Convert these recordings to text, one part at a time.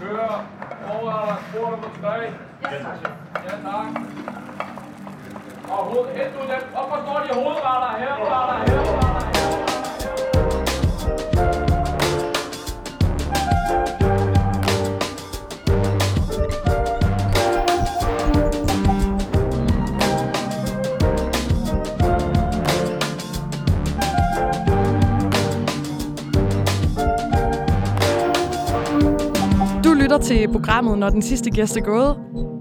Kør. Overretter. Spor på tre. Ja, tak. Og hoved, helt ud dem. Op og står de hovedretter. Herreretter, herreretter, lytter til programmet, når den sidste gæst er gået.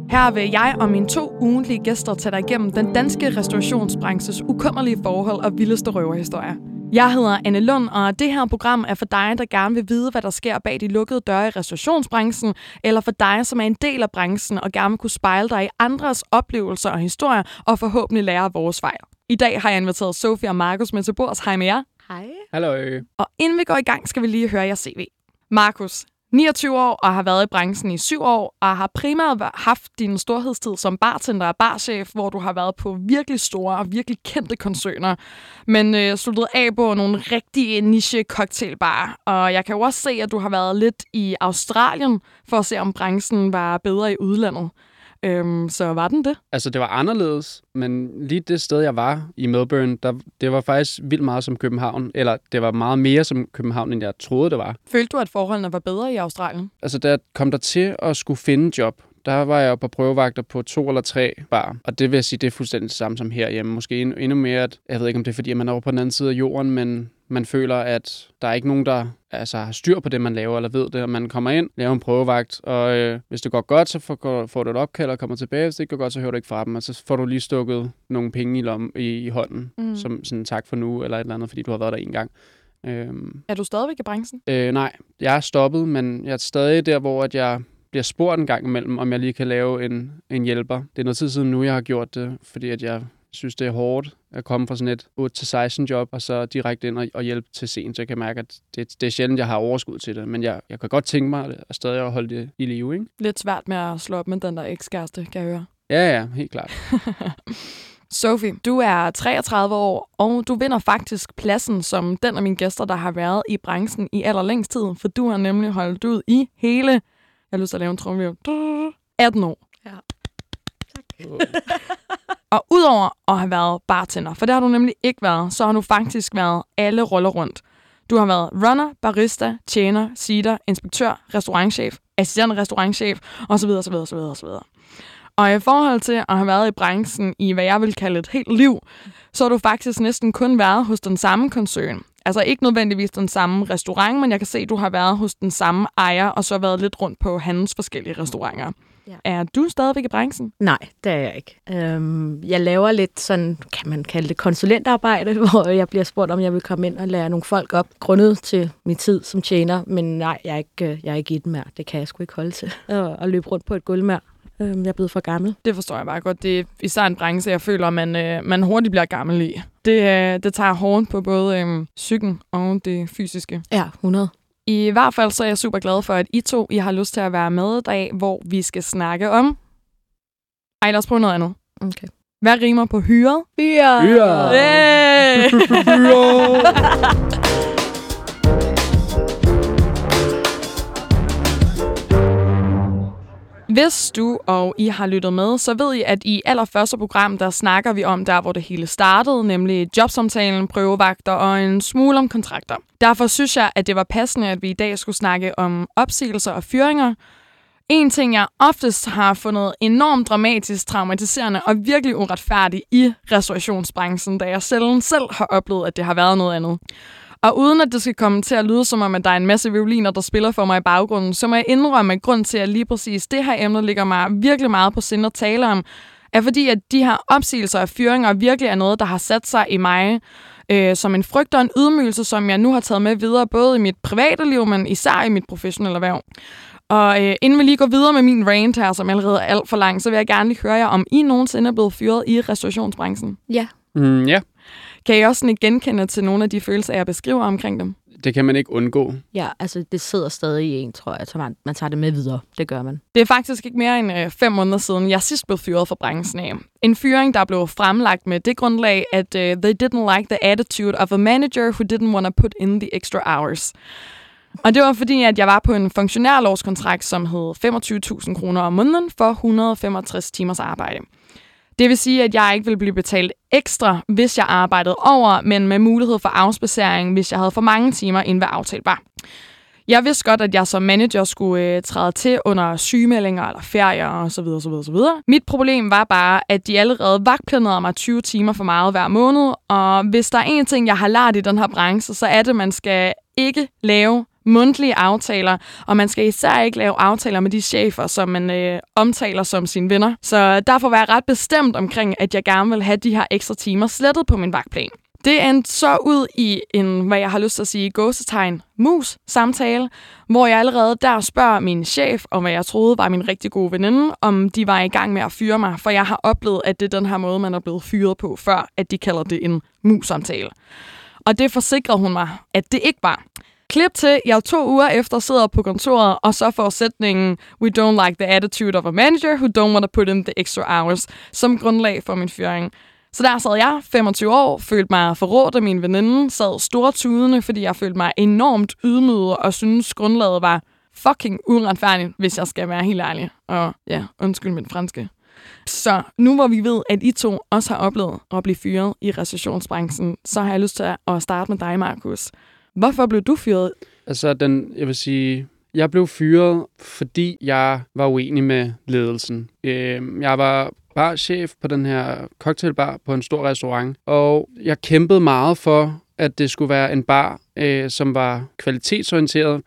Her vil jeg og mine to ugentlige gæster tage dig igennem den danske restaurationsbranches ukommerlige forhold og vildeste røverhistorier. Jeg hedder Anne Lund, og det her program er for dig, der gerne vil vide, hvad der sker bag de lukkede døre i restaurationsbranchen, eller for dig, som er en del af branchen og gerne vil kunne spejle dig i andres oplevelser og historier, og forhåbentlig lære vores fejl. I dag har jeg inviteret Sofie og Markus med til bords. Hej med jer. Hej. Hallo. Og inden vi går i gang, skal vi lige høre jeres CV. Markus, 29 år og har været i branchen i 7 år, og har primært haft din storhedstid som bartender og barchef, hvor du har været på virkelig store og virkelig kendte koncerner, men øh, sluttet af på nogle rigtige niche cocktailbarer. Og jeg kan jo også se, at du har været lidt i Australien, for at se, om branchen var bedre i udlandet. Øhm, så var den det? Altså, det var anderledes, men lige det sted, jeg var i Melbourne, der, det var faktisk vildt meget som København. Eller det var meget mere som København, end jeg troede, det var. Følte du, at forholdene var bedre i Australien? Altså, da jeg kom der til at skulle finde job, der var jeg på prøvevagter på to eller tre bar. Og det vil jeg sige, det er fuldstændig det samme som herhjemme. Måske endnu, mere, at, jeg ved ikke, om det er, fordi man er over på den anden side af jorden, men man føler, at der er ikke nogen, der altså, har styr på det, man laver, eller ved det. Og man kommer ind, laver en prøvevagt, og øh, hvis det går godt, så får, får du et opkald og kommer tilbage. Hvis det ikke går godt, så hører du ikke fra dem, og så får du lige stukket nogle penge i, lom, i, i hånden, Mm. mm. som sådan tak for nu, eller et eller andet, fordi du har været der en gang. Øhm, Er du stadigvæk i branchen? Øh, nej, jeg er stoppet, men jeg er stadig der, hvor at jeg bliver spurgt en gang imellem, om jeg lige kan lave en, en hjælper. Det er noget tid siden nu, jeg har gjort det, fordi at jeg synes, det er hårdt at komme fra sådan et 8-16 job, og så direkte ind og, og hjælpe til sent. Så jeg kan mærke, at det, det er sjældent, jeg har overskud til det. Men jeg, jeg kan godt tænke mig at stadig at holde det i live, ikke? Lidt svært med at slå op med den der ekskæreste, kan jeg høre. Ja, ja, helt klart. Sophie, du er 33 år, og du vinder faktisk pladsen som den af mine gæster, der har været i branchen i allerlængst tid, for du har nemlig holdt ud i hele, jeg har lyst til at lave en trommevirvel, 18 år. Ja. Og udover at have været bartender, for det har du nemlig ikke været, så har du faktisk været alle roller rundt. Du har været runner, barista, tjener, seater, inspektør, restaurantchef, assistent restaurantchef osv. osv. osv. osv. Og i forhold til at have været i branchen i, hvad jeg vil kalde et helt liv, så har du faktisk næsten kun været hos den samme koncern. Altså ikke nødvendigvis den samme restaurant, men jeg kan se, at du har været hos den samme ejer, og så været lidt rundt på hans forskellige restauranter. Ja. Er du stadigvæk i branchen? Nej, det er jeg ikke. Øhm, jeg laver lidt sådan, kan man kalde det, konsulentarbejde, hvor jeg bliver spurgt, om jeg vil komme ind og lære nogle folk op, grundet til min tid som tjener. Men nej, jeg er ikke, øh, jeg er ikke i et mere. Det kan jeg sgu ikke holde til. At at løbe rundt på et gulv mere. Øhm, jeg er blevet for gammel. Det forstår jeg bare godt. Det er især en branche, jeg føler, man, øh, man hurtigt bliver gammel i. Det, øh, det tager hårdt på både øh, psyken og det fysiske. Ja, 100. I hvert fald så er jeg super glad for, at I to I har lyst til at være med i dag, hvor vi skal snakke om... Ej, lad os prøve noget andet. Okay. Hvad rimer på hyret? Hyre! Hyre! Hey! Hvis du og I har lyttet med, så ved I, at i allerførste program, der snakker vi om der, hvor det hele startede, nemlig jobsamtalen, prøvevagter og en smule om kontrakter. Derfor synes jeg, at det var passende, at vi i dag skulle snakke om opsigelser og fyringer. En ting, jeg oftest har fundet enormt dramatisk, traumatiserende og virkelig uretfærdig i restaurationsbranchen, da jeg selv, selv har oplevet, at det har været noget andet. Og uden at det skal komme til at lyde som om, at der er en masse violiner, der spiller for mig i baggrunden, så må jeg indrømme, at grund til, at lige præcis det her emne ligger mig virkelig meget på sinde at tale om, er fordi, at de her opsigelser og fyringer virkelig er noget, der har sat sig i mig øh, som en frygt og en ydmygelse, som jeg nu har taget med videre, både i mit private liv, men især i mit professionelle erhverv. Og øh, inden vi lige går videre med min rant her, som allerede er alt for lang, så vil jeg gerne lige høre jer, om I nogensinde er blevet fyret i restaurationsbranchen. Ja. Mm, ja, Kan I også sådan genkende til nogle af de følelser, jeg beskriver omkring dem? det kan man ikke undgå. Ja, altså det sidder stadig i en, tror jeg. Så man, man tager det med videre. Det gør man. Det er faktisk ikke mere end øh, fem måneder siden, jeg sidst blev fyret fra branchen af. En fyring, der blev fremlagt med det grundlag, at uh, they didn't like the attitude of a manager who didn't want to put in the extra hours. Og det var fordi, at jeg var på en funktionærlovskontrakt, som hed 25.000 kroner om måneden for 165 timers arbejde. Det vil sige, at jeg ikke ville blive betalt ekstra, hvis jeg arbejdede over, men med mulighed for afspacering, hvis jeg havde for mange timer, inden hvad aftalt var. Jeg vidste godt, at jeg som manager skulle øh, træde til under sygemeldinger eller ferier osv. osv., osv. Mit problem var bare, at de allerede vagtplanerede mig 20 timer for meget hver måned, og hvis der er en ting, jeg har lært i den her branche, så er det, at man skal ikke lave mundtlige aftaler, og man skal især ikke lave aftaler med de chefer, som man øh, omtaler som sine venner. Så derfor var jeg ret bestemt omkring, at jeg gerne vil have de her ekstra timer slettet på min vagtplan. Det endte så ud i en, hvad jeg har lyst til at sige, gåsetegn mus samtale, hvor jeg allerede der spørger min chef, om hvad jeg troede var min rigtig gode veninde, om de var i gang med at fyre mig, for jeg har oplevet, at det er den her måde, man er blevet fyret på, før at de kalder det en mus samtale. Og det forsikrede hun mig, at det ikke var. Klip til, jeg to uger efter sidder på kontoret, og så får sætningen We don't like the attitude of a manager who don't want to put in the extra hours som grundlag for min fyring. Så der sad jeg, 25 år, følte mig forrådt af min veninde, sad store tudende, fordi jeg følte mig enormt ydmyget og synes grundlaget var fucking uretfærdigt, hvis jeg skal være helt ærlig. Og ja, undskyld min franske. Så nu hvor vi ved, at I to også har oplevet at blive fyret i recessionsbranchen, så har jeg lyst til at starte med dig, Markus. Hvorfor blev du fyret? Altså, den, jeg vil sige, jeg blev fyret, fordi jeg var uenig med ledelsen. Øh, jeg var barchef på den her cocktailbar på en stor restaurant, og jeg kæmpede meget for, at det skulle være en bar, øh, som var kvalitetsorienteret,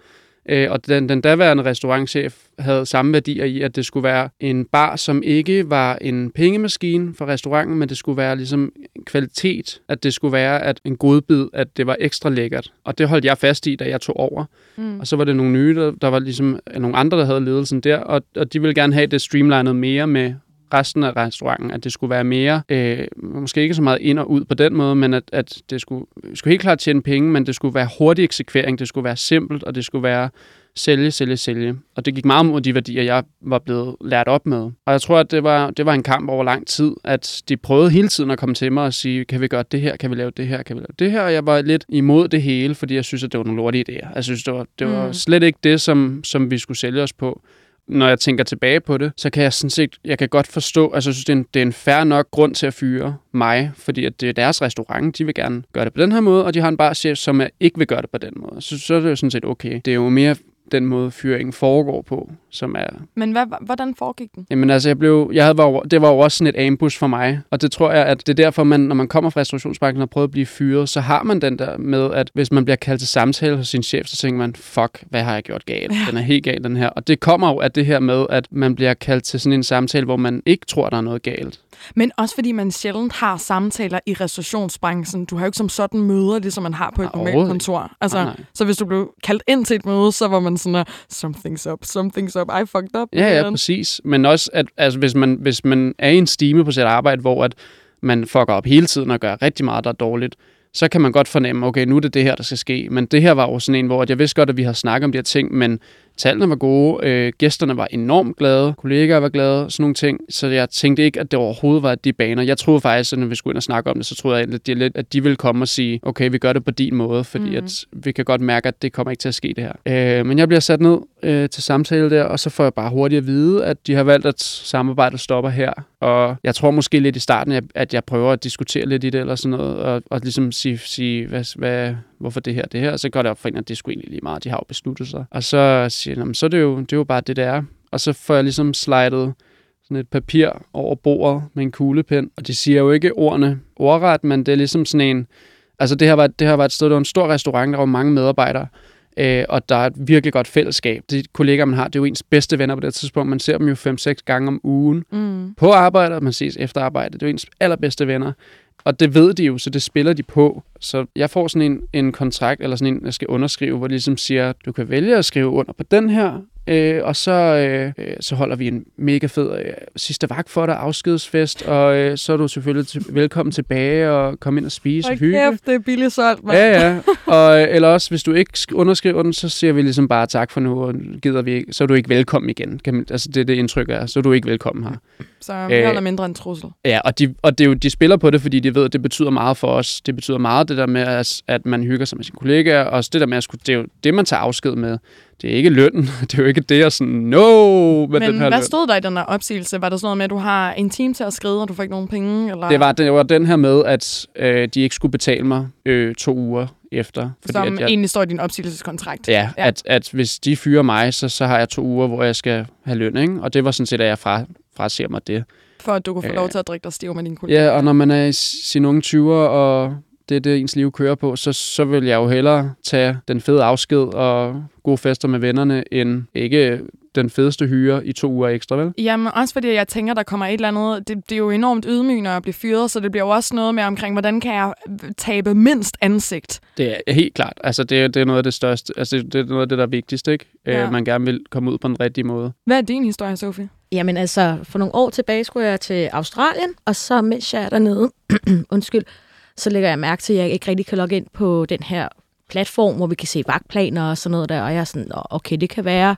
øh, og den, den daværende restaurantchef havde samme værdier i, at det skulle være en bar, som ikke var en pengemaskine for restauranten, men det skulle være ligesom kvalitet, at det skulle være at en godbid, at det var ekstra lækkert. Og det holdt jeg fast i, da jeg tog over. Mm. Og så var det nogle nye, der, der var ligesom nogle andre, der havde ledelsen der, og, og de ville gerne have det streamlinet mere med resten af restauranten, at det skulle være mere, øh, måske ikke så meget ind og ud på den måde, men at, at det skulle, skulle helt klart tjene penge, men det skulle være hurtig eksekvering, det skulle være simpelt, og det skulle være sælge, sælge, sælge. Og det gik meget mod de værdier, jeg var blevet lært op med. Og jeg tror, at det var, det var en kamp over lang tid, at de prøvede hele tiden at komme til mig og sige, kan vi gøre det her, kan vi lave det her, kan vi lave det her? Og jeg var lidt imod det hele, fordi jeg synes, at det var nogle lortige idéer. Jeg synes, det var, det var mm. slet ikke det, som, som vi skulle sælge os på når jeg tænker tilbage på det, så kan jeg sådan set, jeg kan godt forstå, altså jeg synes, det er en, det er en fair nok grund til at fyre mig, fordi at det er deres restaurant, de vil gerne gøre det på den her måde, og de har en barchef, som ikke vil gøre det på den måde. Så, så er det jo sådan set okay. Det er jo mere den måde, fyringen foregår på, som er... Men hvad, hvordan foregik den? Jamen altså, jeg blev, jeg havde, var, det var jo også sådan et ambush for mig, og det tror jeg, at det er derfor, man, når man kommer fra restaurationsbanken og prøver at blive fyret, så har man den der med, at hvis man bliver kaldt til samtale hos sin chef, så tænker man, fuck, hvad har jeg gjort galt? Ja. Den er helt galt, den her. Og det kommer jo af det her med, at man bliver kaldt til sådan en samtale, hvor man ikke tror, der er noget galt. Men også fordi man sjældent har samtaler i restaurationsbranchen. Du har jo ikke som sådan møder, det som man har på et normalt kontor. Altså, nej, nej. Så hvis du blev kaldt ind til et møde, så var man sådan, something's up, something's up, I fucked up. Ja, ja, præcis. Men også, at altså, hvis, man, hvis man er i en stime på sit arbejde, hvor at man fucker op hele tiden og gør rigtig meget, der er dårligt, så kan man godt fornemme, okay, nu er det det her, der skal ske. Men det her var jo sådan en, hvor jeg vidste godt, at vi har snakket om de her ting, men tallene var gode, øh, gæsterne var enormt glade, kollegaer var glade, sådan nogle ting. Så jeg tænkte ikke, at det overhovedet var de baner. Jeg troede faktisk, at når vi skulle ind og snakke om det, så troede jeg, at de, at de ville komme og sige, okay, vi gør det på din måde, fordi mm. at vi kan godt mærke, at det kommer ikke til at ske det her. Øh, men jeg bliver sat ned øh, til samtale der, og så får jeg bare hurtigt at vide, at de har valgt, at samarbejdet stopper her. Og jeg tror måske lidt i starten, at jeg prøver at diskutere lidt i det, eller sådan noget, og, og ligesom sige, sige hvad, hvad, hvorfor det her, det her, og så går det op for en, at det skulle egentlig lige meget, de har jo besluttet sig. Og så siger jeg, så er det, jo, det er jo bare det, der er. Og så får jeg ligesom slidet sådan et papir over bordet med en kuglepen, og de siger jo ikke ordene ordret, men det er ligesom sådan en, altså det her var, det her var et sted, der var en stor restaurant, der var mange medarbejdere, øh, og der er et virkelig godt fællesskab. De kollegaer, man har, det er jo ens bedste venner på det tidspunkt. Man ser dem jo 5-6 gange om ugen mm. på arbejde, og man ses efter arbejde. Det er jo ens allerbedste venner. Og det ved de jo, så det spiller de på. Så jeg får sådan en, en kontrakt, eller sådan en, jeg skal underskrive, hvor de ligesom siger, du kan vælge at skrive under på den her, øh, og så, øh, øh, så holder vi en mega fed øh, sidste vagt for dig, afskedsfest, og øh, så er du selvfølgelig til, velkommen tilbage og komme ind og spise og hygge. kæft, det er billigt solgt, mand. Ja, ja. Og, øh, eller også, hvis du ikke sk- underskriver den, så siger vi ligesom bare tak for nu, og gider vi ikke, så er du ikke velkommen igen. Kan man, altså, det er det indtryk er, så er du ikke velkommen her. Så vi Øh, holder mindre en trussel. Ja, og, de, og det er jo, de spiller på det, fordi de ved, at det betyder meget for os. Det betyder meget det der med, at, at man hygger sig med sine kollegaer, og også det der med, at skulle, det er jo det, man tager afsked med. Det er ikke lønnen. Det er jo ikke det, at sådan, no, med Men den her hvad løn. stod der i den der opsigelse? Var der sådan noget med, at du har en time til at skrive, og du får ikke nogen penge? Eller? Det var, det var den her med, at øh, de ikke skulle betale mig øh, to uger efter. som at jeg, egentlig står i din opsigelseskontrakt. Ja, ja. At, at hvis de fyrer mig, så, så har jeg to uger, hvor jeg skal have løn, ikke? Og det var sådan set, at jeg fra, fraser mig det. For at du kunne få Øh, lov til at drikke dig stiv med dine kollegaer. Ja, og når man er i sine unge 20'er, og det er det, ens liv kører på, så, så vil jeg jo hellere tage den fede afsked og gode fester med vennerne, end ikke den fedeste hyre i to uger ekstra, vel? Jamen, også fordi jeg tænker, der kommer et eller andet... Det, det er jo enormt ydmygende at blive fyret, så det bliver jo også noget med omkring, hvordan kan jeg tabe mindst ansigt? Det er helt klart. Altså, det, er- det er noget af det største. Altså, det er noget af det, der er vigtigst, ikke? Ja. Ja. Man gerne vil komme ud på den rigtige måde. Hvad er din historie, Sofie? Jamen altså, for nogle år tilbage skulle jeg til Australien, og så mens jeg er dernede, undskyld, så lægger jeg mærke til, at jeg ikke rigtig kan logge ind på den her platform, hvor vi kan se vagtplaner og sådan noget der, og jeg er sådan, "Nå, okay, det kan være,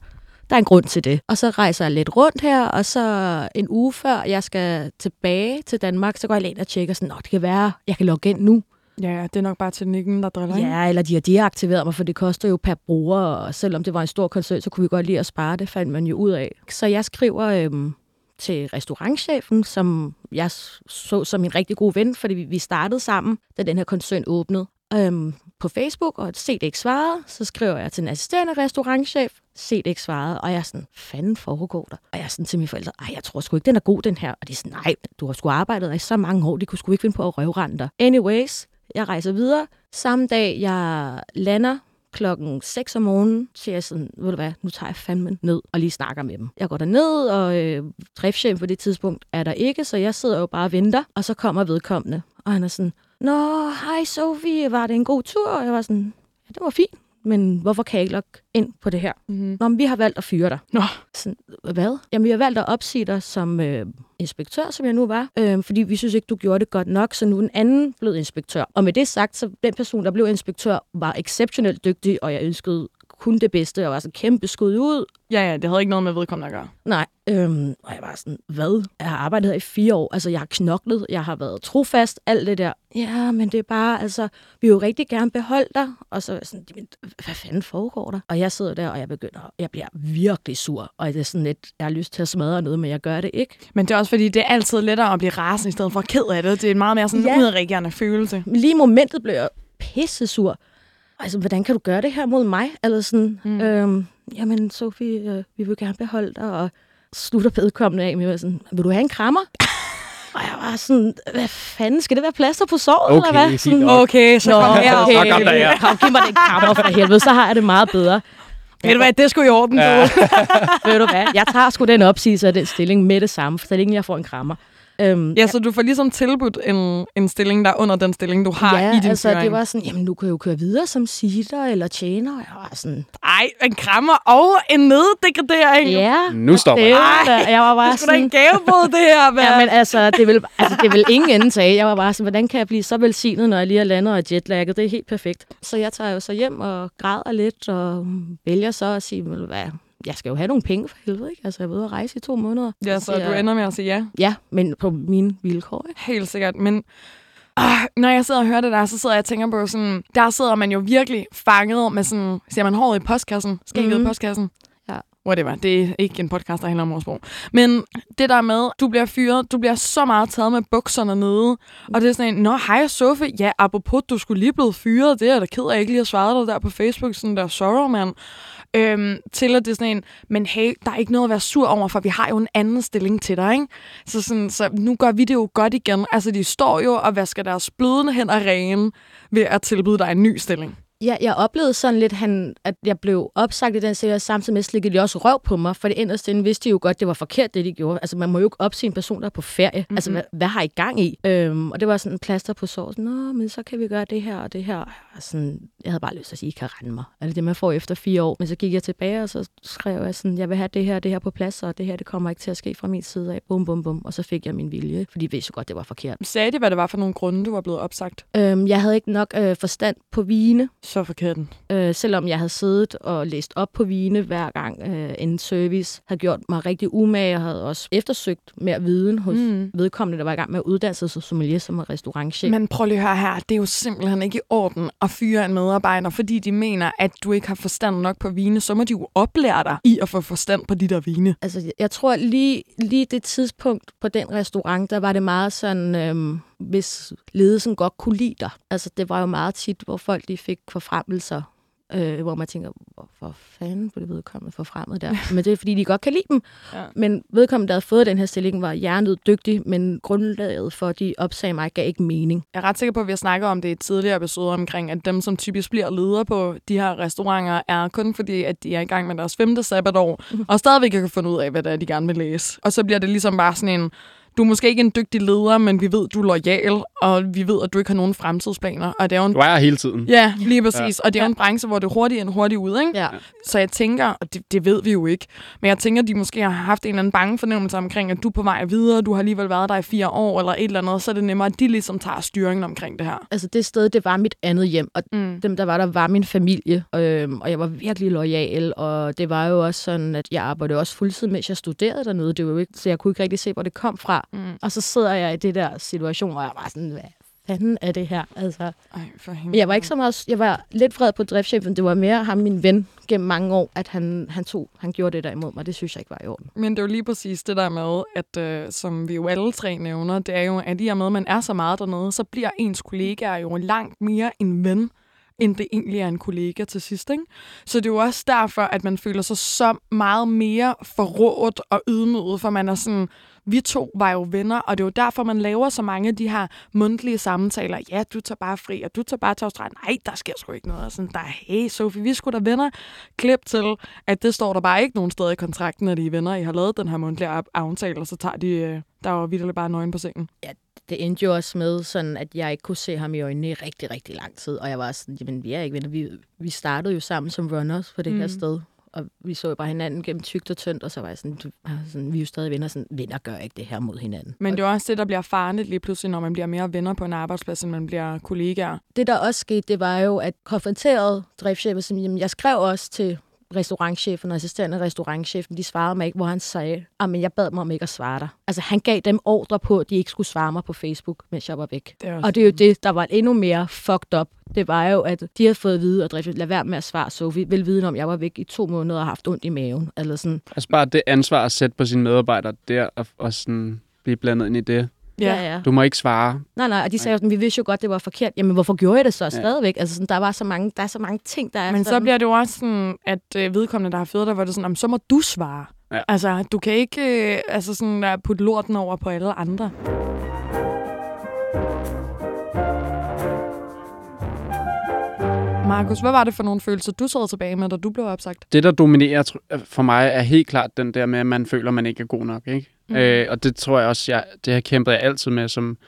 der er en grund til det. Og så rejser jeg lidt rundt her, og så en uge før jeg skal tilbage til Danmark, så går jeg ind og tjekker sådan, det kan være, jeg kan logge ind nu. Ja, det er nok bare teknikken, der driller? Ja, eller de har deaktiveret mig, for det koster jo per bruger, og selvom det var en stor koncert, så kunne vi godt lide at spare det, fandt man jo ud af. Så jeg skriver øhm, til restaurantchefen, som jeg så som en rigtig god ven, fordi vi- startede sammen, da den her koncern åbnede. Øhm, på Facebook, og set ikke svaret, så skriver jeg til en assisterende restaurantchef, set ikke svaret, og jeg er sådan, fanden foregår der? Og jeg er sådan til mine forældre, ej, jeg tror sgu ikke, den er god, den her. Og de er sådan, nej, du har sgu arbejdet i så mange år, de kunne sgu ikke finde på at røvrende dig. Anyways, jeg rejser videre. Samme dag, jeg lander klokken 6 om morgenen, siger jeg sådan, ved du hvad, nu tager jeg fandme ned og lige snakker med dem. Jeg går derned, og øh, driftschef på det tidspunkt er der ikke, så jeg sidder jo bare og venter, og så kommer vedkommende, og han er sådan, Nå, hej Sofie, var det en god tur? Og jeg var sådan, ja, det var fint, men hvorfor kan jeg ikke logge ind på det her? Mm-hmm. Nå, men vi har valgt at fyre dig. Nå. Sådan, hvad? Jamen, vi har valgt at opsige dig som øh, inspektør, som jeg nu var, øh, fordi vi synes ikke, du gjorde det godt nok, så nu er en anden blevet inspektør. Og med det sagt, så den person, der blev inspektør, var exceptionelt dygtig, og jeg ønskede kun det bedste, og var så kæmpe skud ud. Ja, ja, det havde ikke noget med vedkommende at gøre. Nej, øhm, og jeg var sådan, hvad? Jeg har arbejdet her i fire år, altså jeg har knoklet, jeg har været trofast, alt det der. Ja, men det er bare, altså, vi vil jo rigtig gerne beholde dig. Og så sådan, "Jamen, hvad fanden foregår der? Og jeg sidder der, og jeg begynder, jeg bliver virkelig sur, og det er sådan lidt, jeg har lyst til at smadre noget, men jeg gør det ikke. Men det er også fordi, det er altid lettere at blive rasende i stedet for ked af det. Det er en meget mere sådan Ja. udreagerende følelse. Lige i momentet blev jeg pisse sur. Altså, hvordan kan du gøre det her mod mig? Eller sådan, mm. øhm, jamen, Sofie, øh, vi vil gerne beholde dig, og slutter vedkommende af med, sådan, vil du have en krammer? og jeg var sådan, hvad fanden, skal det være plaster på såret, Okay, eller hvad? Sådan. Okay, så kom her. okay, Så kom der her. kom, giv mig den krammer for helvede, så har jeg det meget bedre. Ved du hvad, det skulle i orden, du. Ja. Ved du hvad, jeg tager sgu den opsigelse af den stilling med det samme, for så længe jeg får en krammer. Øhm, Ja, så du får ligesom tilbudt en, en stilling, der er under den stilling, du har ja, i din altså, fyring. det var sådan, jamen, du kan jo køre videre som sitter eller tjener. Jeg var sådan, Ej, en krammer og en neddegradering. ja, Nu stopper det jeg. var da. Jeg var bare Det er sgu da en sådan, gavebod, det her, hvad? Ja, men altså, det vil, altså, det vil ingen ende tage. Jeg var bare sådan, hvordan kan jeg blive så velsignet, når jeg lige er landet og er jetlagget? Det er helt perfekt. Så jeg tager jo så hjem og græder lidt, og vælger så at sige, "Ved du hvad, jeg skal jo have nogle penge for helvede, ikke? Altså, jeg er ude at rejse i to måneder. ja, så siger du ender med at sige ja. Ja, men på mine vilkår, ikke? Helt sikkert, men øh, når jeg sidder og hører det der, så sidder jeg og tænker på sådan, der sidder man jo virkelig fanget med sådan, siger man håret i postkassen, skægget mm. i Mhm. postkassen. Ja. Whatever, det er ikke en podcast, der handler om vores sprog. Men det der med, du bliver fyret, du bliver så meget taget med bukserne nede, og det er sådan en, nå hej Sofie, ja apropos, du skulle lige blevet fyret, det er jeg da ked af, jeg ikke lige har svaret dig der på Facebook, sådan der, sorrow man. Øhm, til at det er sådan en, men hey, der er ikke noget at være sur over, for vi har jo en anden stilling til dig, ikke? Så, sådan, så nu gør vi det jo godt igen. Altså, de står jo og vasker deres blødende hænder rene ved at tilbyde dig en ny stilling. Ja, jeg oplevede sådan lidt, han, at jeg blev opsagt i den serie, og samtidig med slikkede de også røv på mig, for det inderst inde vidste de jo godt, det var forkert, det de gjorde. Altså, man må jo ikke opsige en person, der er på ferie. Mm-hmm. Altså, hvad, hvad har I gang i? Øhm, og det var sådan en plaster på såret. Nå, men så kan vi gøre det her og det her. Og sådan, jeg havde bare lyst til at sige, I kan rende mig. Er det det, man får efter fire år? Men så gik jeg tilbage, og så skrev jeg sådan, jeg vil have det her det her på plads, og det her, det kommer ikke til at ske fra min side af. Bum, bum, bum. Og så fik jeg min vilje, fordi de vidste jo godt, det var forkert. Sagde de, hvad det var for nogle grunde, du var blevet opsagt? Øhm, jeg havde ikke nok øh, forstand på vine, Så forkert den. øh, selvom jeg havde siddet og læst op på vine hver gang øh, en service, havde gjort mig rigtig umage, og havde også eftersøgt mere viden hos Mm. mm. vedkommende, der var i gang med at uddanne sig som sommelier som restaurantchef. Men prøv lige at høre her, det er jo simpelthen ikke i orden at fyre en medarbejder, fordi de mener, at du ikke har forstand nok på vine, så må de jo oplære dig i at få forstand på de der vine. Altså, jeg- tror lige, lige det tidspunkt på den restaurant, der var det meget sådan, øhm, hvis ledelsen godt kunne lide dig. Altså, det var jo meget tit, hvor folk de fik forfremmelser, øh, hvor man tænker, hvorfor fanden blev vedkommende forfremmet der? Men det er, fordi de godt kan lide dem. Ja. Men vedkommende, der havde fået den her stilling, var hjernet dygtig, men grundlaget for, at de opsagde mig, gav ikke mening. Jeg er ret sikker på, at vi har snakket om det i tidligere episode omkring, at dem, som typisk bliver ledere på de her restauranter, er kun fordi, at de er i gang med deres femte sabbatår, og stadigvæk ikke kan finde ud af, hvad det er, de gerne vil læse. Og så bliver det ligesom bare sådan en, du er måske ikke en dygtig leder, men vi ved, du er lojal, og vi ved, at du ikke har nogen fremtidsplaner. Og det er jo en Du er hele tiden. Ja, lige præcis. Ja. Og det er jo en branche, hvor det er hurtigt ind, hurtigt ud, ikke? Ja. Så jeg tænker, og det, det ved vi jo ikke, men jeg tænker, at de måske har haft en eller anden bange fornemmelse omkring, at du er på vej videre, du har alligevel været der i fire år, eller et eller andet, så er det nemmere, at de ligesom tager styringen omkring det her. Altså, det sted, det var mit andet hjem, og Mm. dem, der var der, var min familie, øhm, og jeg var virkelig lojal, og det var jo også sådan, at jeg arbejdede også fuldtid, mens jeg studerede dernede, det var jo ikke, så jeg kunne ikke rigtig se, hvor det kom fra. Mm. Og så sidder jeg i det der situation, hvor jeg var sådan, hvad fanden er det her? Altså, Ej, for men jeg var ikke så meget, jeg var lidt vred på driftchefen, det var mere ham, min ven, gennem mange år, at han, han, tog, han gjorde det der imod mig, det synes jeg ikke var i orden. Men det er jo lige præcis det der med, at øh, som vi jo alle tre nævner, det er jo, at i og med, at man er så meget dernede, så bliver ens kollegaer jo langt mere en ven, end det egentlig er en kollega til sidst. Ikke? Så det er jo også derfor, at man føler sig så meget mere forrådt og ydmyget, for man er sådan, vi to var jo venner, og det er jo derfor, man laver så mange af de her mundtlige samtaler. Ja, du tager bare fri, og du tager bare til Australien. Nej, der sker sgu ikke noget. Og sådan, der er, hey Sofie, vi skulle da venner. Klip til, at det står der bare ikke nogen steder i kontrakten, at I er venner. I har lavet den her mundtlige aftale, og så tager de, øh, der var vildt bare nøgen på sengen. Det endte jo også med, sådan, at jeg ikke kunne se ham i øjnene i rigtig, rigtig lang tid, og jeg var sådan, jamen vi er ikke venner, vi, vi startede jo sammen som runners på det mm. her sted, og vi så jo bare hinanden gennem tygt og tyndt, og så var jeg sådan, du, altså sådan vi er jo stadig venner, sådan, venner gør ikke det her mod hinanden. Men det er også det, der bliver farligt lige pludselig, når man bliver mere venner på en arbejdsplads, end man bliver kollegaer. det, der også skete, det var jo, at konfronterede driftchefen, som, jamen, jeg skrev også til restaurantchefen og assisterende restaurantchefen, de svarede mig ikke, hvor han sagde, at jeg bad mig om ikke at svare dig. Altså, han gav dem ordre på, at de ikke skulle svare mig på Facebook, mens jeg var væk. Det Og det er jo det, der var endnu mere fucked up. Det var jo, at de havde fået at vide, at lad være med at svare Sofie, vel viden om, jeg var væk i to måneder og har haft ondt i maven. Eller sådan. Altså bare det ansvar at sætte på sine medarbejdere der, og, og sådan blive blandet ind i det. Ja. ja. Du må ikke svare. Nej, nej, og de sagde jo sådan, vi vidste jo godt, det var forkert. Jamen, hvorfor gjorde jeg det så Ja. stadigvæk? Altså, sådan, der var så mange, der er så mange ting, der er Men så sådan, bliver det jo også sådan, at øh, vedkommende, der har fået dig, var det sådan, "Jamen, så må du svare. Ja. Altså, du kan ikke øh, altså sådan, uh, putte lorten over på alle andre. Markus, hvad var det for nogle følelser, du sad tilbage med, da du blev opsagt? Det, der dominerer for mig, er helt klart den der med, at man føler, man ikke er god nok. Ikke? Mm. Øh, og det tror jeg også, jeg, det har kæmpet jeg altid med som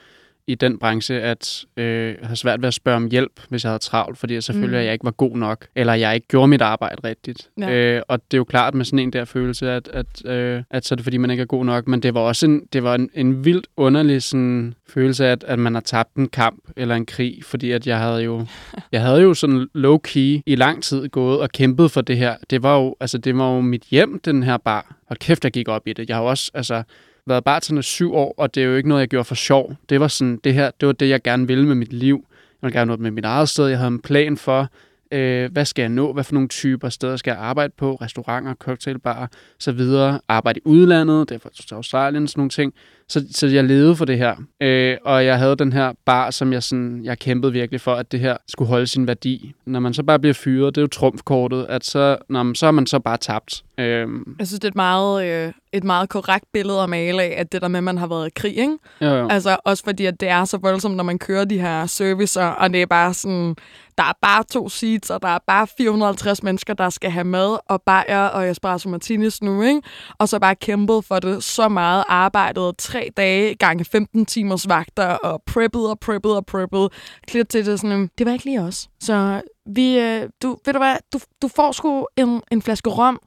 i den branche, at øh, have svært ved at spørge om hjælp, hvis jeg havde travlt, fordi jeg selvfølgelig, Mm. at jeg ikke var god nok, eller jeg ikke gjorde mit arbejde rigtigt. Ja. Øh, og det er jo klart med sådan en der følelse, at, at, øh, at så er det fordi, man ikke er god nok, men det var også en, det var en, en vildt underlig sådan, følelse af, at, at man har tabt en kamp eller en krig, fordi at jeg havde jo, jeg havde jo sådan low-key i lang tid gået og kæmpet for det her. Det var jo, altså, det var jo mit hjem, den her bar. Og kæft, jeg gik op i det. Jeg har også, altså, været bartender i syv år, og det er jo ikke noget, jeg gjorde for sjov. Det var sådan, det her, det var det, jeg gerne ville med mit liv. Jeg ville gerne noget med mit eget sted. Jeg havde en plan for, øh, hvad skal jeg nå? Hvad for nogle typer steder skal jeg arbejde på? Restauranter, cocktailbarer, så videre. Arbejde i udlandet, det til Australien, sådan nogle ting. Så, så jeg levede for det her. Øh, og jeg havde den her bar, som jeg, sådan, jeg kæmpede virkelig for, at det her skulle holde sin værdi. Når man så bare bliver fyret, det er jo trumfkortet, at så, når man, så er man så bare tabt. Øh, Jeg synes, det er et meget, øh, et meget korrekt billede at male af, at det der med, at man har været i krig, ikke? jo, jo. Altså også fordi, at det er så voldsomt, når man kører de her servicer, og det er bare sådan, der er bare to seats, og der er bare 450 mennesker, der skal have mad og bajer og espresso martinis nu, ikke? Og så bare kæmpet for det så meget, arbejdet tre dage gange 15 timers vagter, og preppet og preppet og preppet. Klit til det sådan, det var ikke lige os. Så vi, øh, du, ved du hvad, du, du får sgu en, en flaske rom,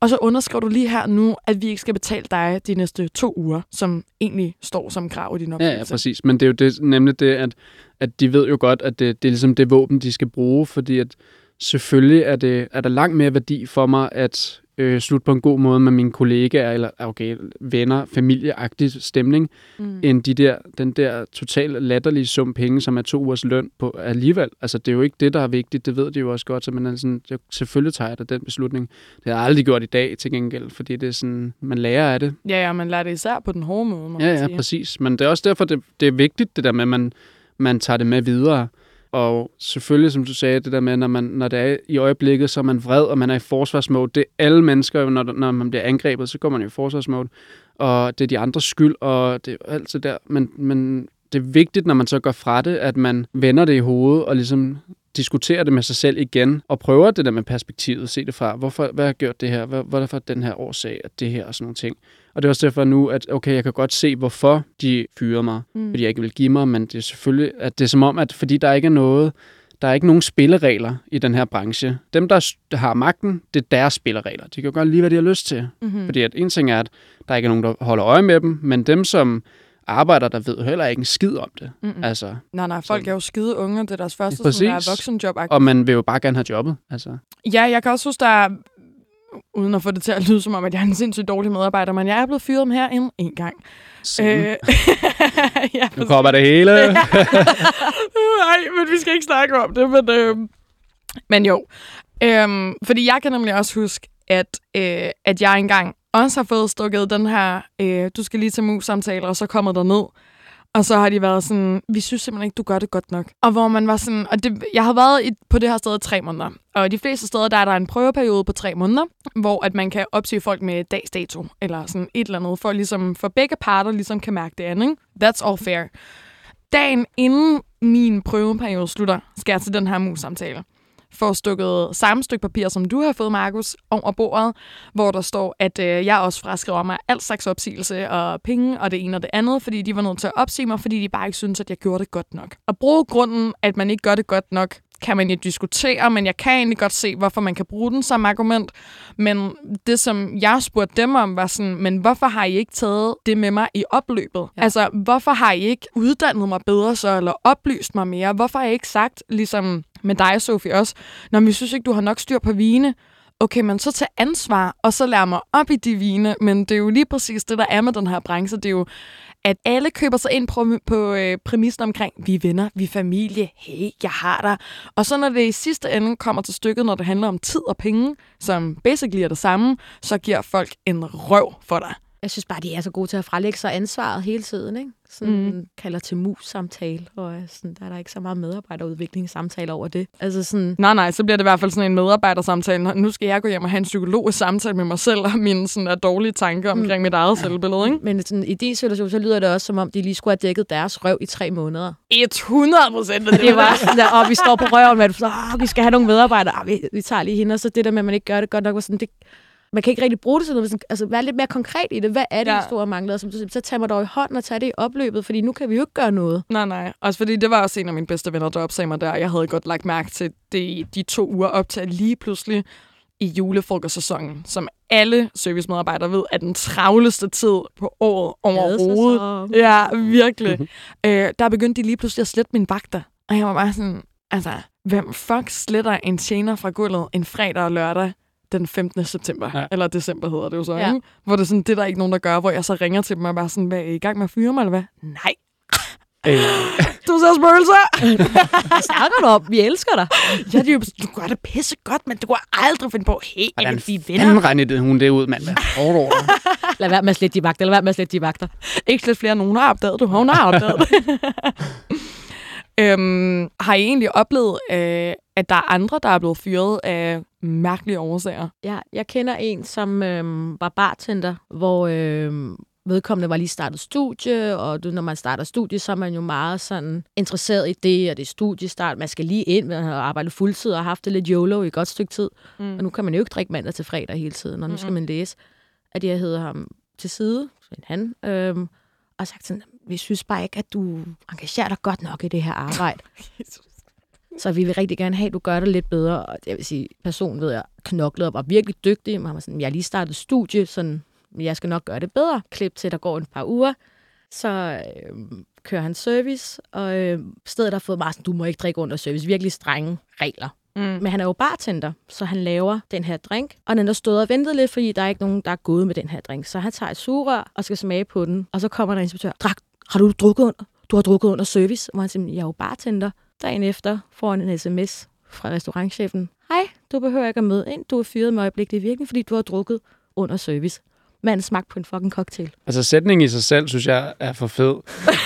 og så underskriver du lige her nu, at vi ikke skal betale dig de næste to uger, som egentlig står som krav i din Ja, opgivelse. ja, præcis. Men det er jo det, nemlig det, at, at de ved jo godt, at det, det er ligesom det våben, de skal bruge, fordi at selvfølgelig er, det, er der langt mere værdi for mig at øh, slutte på en god måde med mine kollegaer, eller okay, venner, familieagtig stemning, Mm. end de der, den der totalt latterlige sum penge, som er to ugers løn på alligevel. Altså, det er jo ikke det, der er vigtigt. Det ved de jo også godt, så man er sådan, det, selvfølgelig tager jeg da den beslutning. Det har jeg aldrig gjort i dag til gengæld, fordi det er sådan, man lærer af det. Ja, ja, man lærer det især på den hårde måde, må Ja, ja, sige. præcis. Men det er også derfor, det, det er vigtigt, det der med, at man, man tager det med videre. Og selvfølgelig, som du sagde, det der med, når, man, når det er i øjeblikket, så er man vred, og man er i forsvarsmode. Det er alle mennesker, når, når man bliver angrebet, så går man i forsvarsmode. Og det er de andres skyld, og det er alt det der. Men, men det er vigtigt, når man så går fra det, at man vender det i hovedet, og ligesom diskuterer det med sig selv igen, og prøver det der med perspektivet, se det fra, hvorfor, hvad har gjort det her, hvad, hvorfor den her årsag, at det her og sådan nogle ting. Og det er også derfor nu, at okay, jeg kan godt se, hvorfor de fyrer mig, mm. fordi jeg ikke vil give mig, men det er selvfølgelig, at det er som om, at fordi der ikke er noget, der er ikke nogen spilleregler i den her branche. Dem, der har magten, det er deres spilleregler. De kan jo gøre lige, hvad de har lyst til. Mm-hmm. Fordi at en ting er, at der ikke er nogen, der holder øje med dem, men dem, som arbejder, der ved heller ikke en skid om det. Mm-mm. Altså, Nej, nej, folk er jo skide unge, det er deres første Ja, sådan der voksenjob. og man vil jo bare gerne have jobbet. Altså. Ja, jeg kan også huske, der er, uden at få det til at lyde som om, at jeg er en sindssygt dårlig medarbejder, men jeg er blevet fyret her en, en gang. Øh, ja, nu kommer det hele. Nej, men vi skal ikke snakke om det. Men, øh, men jo, øhm, fordi jeg kan nemlig også huske, at, øh, at jeg engang også har fået stukket den her, øh, du skal lige til mus-samtaler, og så kommer der ned. Og så har de været sådan, vi synes simpelthen ikke, du gør det godt nok. Og hvor man var sådan, og det, jeg har været i, på det her sted i tre måneder. Og de fleste steder, der er der en prøveperiode på tre måneder, hvor at man kan opsige folk med dags dato, eller sådan et eller andet, for, ligesom, for begge parter ligesom kan mærke det andet. Ikke? That's all fair. Dagen inden min prøveperiode slutter, skal jeg til den her mus-samtale får stukket samme stykke papir, som du har fået, Markus, over bordet, hvor der står, at øh, jeg også fraskriver mig alt slags opsigelse og penge og det ene og det andet, fordi de var nødt til at opsige mig, fordi de bare ikke synes, at jeg gjorde det godt nok. Og bruge grunden, at man ikke gør det godt nok, kan man jo diskutere, men jeg kan egentlig godt se, hvorfor man kan bruge den som argument. Men det, som jeg spurgte dem om, var sådan, men hvorfor har I ikke taget det med mig i opløbet? Ja. Altså, hvorfor har I ikke uddannet mig bedre så, eller oplyst mig mere? Hvorfor har I ikke sagt, ligesom med dig, Sofie, også, når vi synes ikke, du har nok styr på vine, okay, men så tag ansvar, og så lær mig op i de vine. Men det er jo lige præcis det, der er med den her branche. Det er jo, at alle køber sig ind på, på øh, præmissen omkring, vi er venner, vi er familie, hey, jeg har dig. Og så når det i sidste ende kommer til stykket, når det handler om tid og penge, som basically er det samme, så giver folk en røv for dig. Jeg synes bare, de er så gode til at frelægge sig ansvaret hele tiden, ikke? Sådan mm. kalder til mus-samtale, og sådan, der er der ikke så meget medarbejderudviklingssamtale over det. Altså sådan, Nej, nej, så bliver det i hvert fald sådan en medarbejdersamtale. Nu skal jeg gå hjem og have en psykologisk samtale med mig selv og mine sådan, dårlige tanker omkring mm. mit eget selvbillede, ikke? men sådan, i din situation, så lyder det også, som om de lige skulle have dækket deres røv i tre måneder. 100 procent af det. Det var sådan der, og vi står på røven med åh, vi skal have nogle medarbejdere, ah, vi, vi tager lige hende, og så det der med, at man ikke gør det godt nok, var sådan, det, man kan ikke rigtig bruge det sådan noget, altså være lidt mere konkret i det. Hvad er det, Ja. store mangler? Som du siger, så tag mig dog i hånden og tag det i opløbet, fordi nu kan vi jo ikke gøre noget. Nej, nej. Også fordi det var også en af mine bedste venner, der opsagde mig der. Jeg havde godt lagt mærke til det, de to uger op til lige pludselig i julefrokostsæsonen, som alle servicemedarbejdere ved, er den travleste tid på året overhovedet. Ja, virkelig. øh, der begyndte de lige pludselig at slette mine vagter. Og jeg var bare sådan, altså, hvem fuck sletter en tjener fra gulvet en fredag og lørdag den 15. september? Ja. Eller december hedder det jo så, Ja. ikke? Hvor det er sådan, det er der ikke nogen, der gør, hvor jeg så ringer til dem og bare sådan, hvad, er I i gang med at fyre mig, eller hvad? Nej. Øh, Du ser spøgelser! Hvad snakker du om? Vi elsker dig. ja, de er jo, du gør det pisse godt, men du kan aldrig finde på, hey, hvordan vi er venner. fanden regnede hun det ud, mand? Lad være med at slette de vagter. Lad være med at slette de vagter. Ikke slet flere, nogen har opdaget. Du hun har opdaget det. øhm, har I egentlig oplevet, øh, at der er andre, der er blevet fyret af mærkelige årsager? Ja, jeg kender en, som øhm, var bartender, hvor, øhm, vedkommende var lige startet studie, og du, når man starter studie, så er man jo meget sådan interesseret i det, og det er studiestart. Man skal lige ind, man har arbejdet fuldtid og har haft det lidt YOLO i et godt stykke tid. Mm. Og nu kan man jo ikke drikke mandag til fredag hele tiden, og nu skal man læse, at jeg hedder ham til side, en han, øhm, og sagt sådan, vi synes bare ikke, at du engagerer dig godt nok i det her arbejde. Så vi vil rigtig gerne have, at du gør det lidt bedre. Og jeg vil sige, personen ved jeg knoklede og var virkelig dygtig. Man var sådan, jeg har lige startet studie, sådan, jeg skal nok gøre det bedre. Klip til, der går et par uger. Så øh, kører han service, og øh, stedet har fået meget sådan, du må ikke drikke under service. Virkelig strenge regler. Mm. Men han er jo bartender, så han laver den her drink, og den er stået og ventet lidt, fordi der er ikke nogen, der er gået med den her drink. Så han tager et sugerør og skal smage på den, og så kommer der en inspektør. Drak, har du drukket under? Du har drukket under service? Hvor han siger, jeg er jo bartender. Dagen efter får han en sms fra restaurantchefen. Hej, du behøver ikke at møde ind. Du er fyret med øjeblikkelig virkning, fordi du har drukket under service. Manden smagt på en fucking cocktail. Altså sætningen i sig selv, synes jeg, er for fed.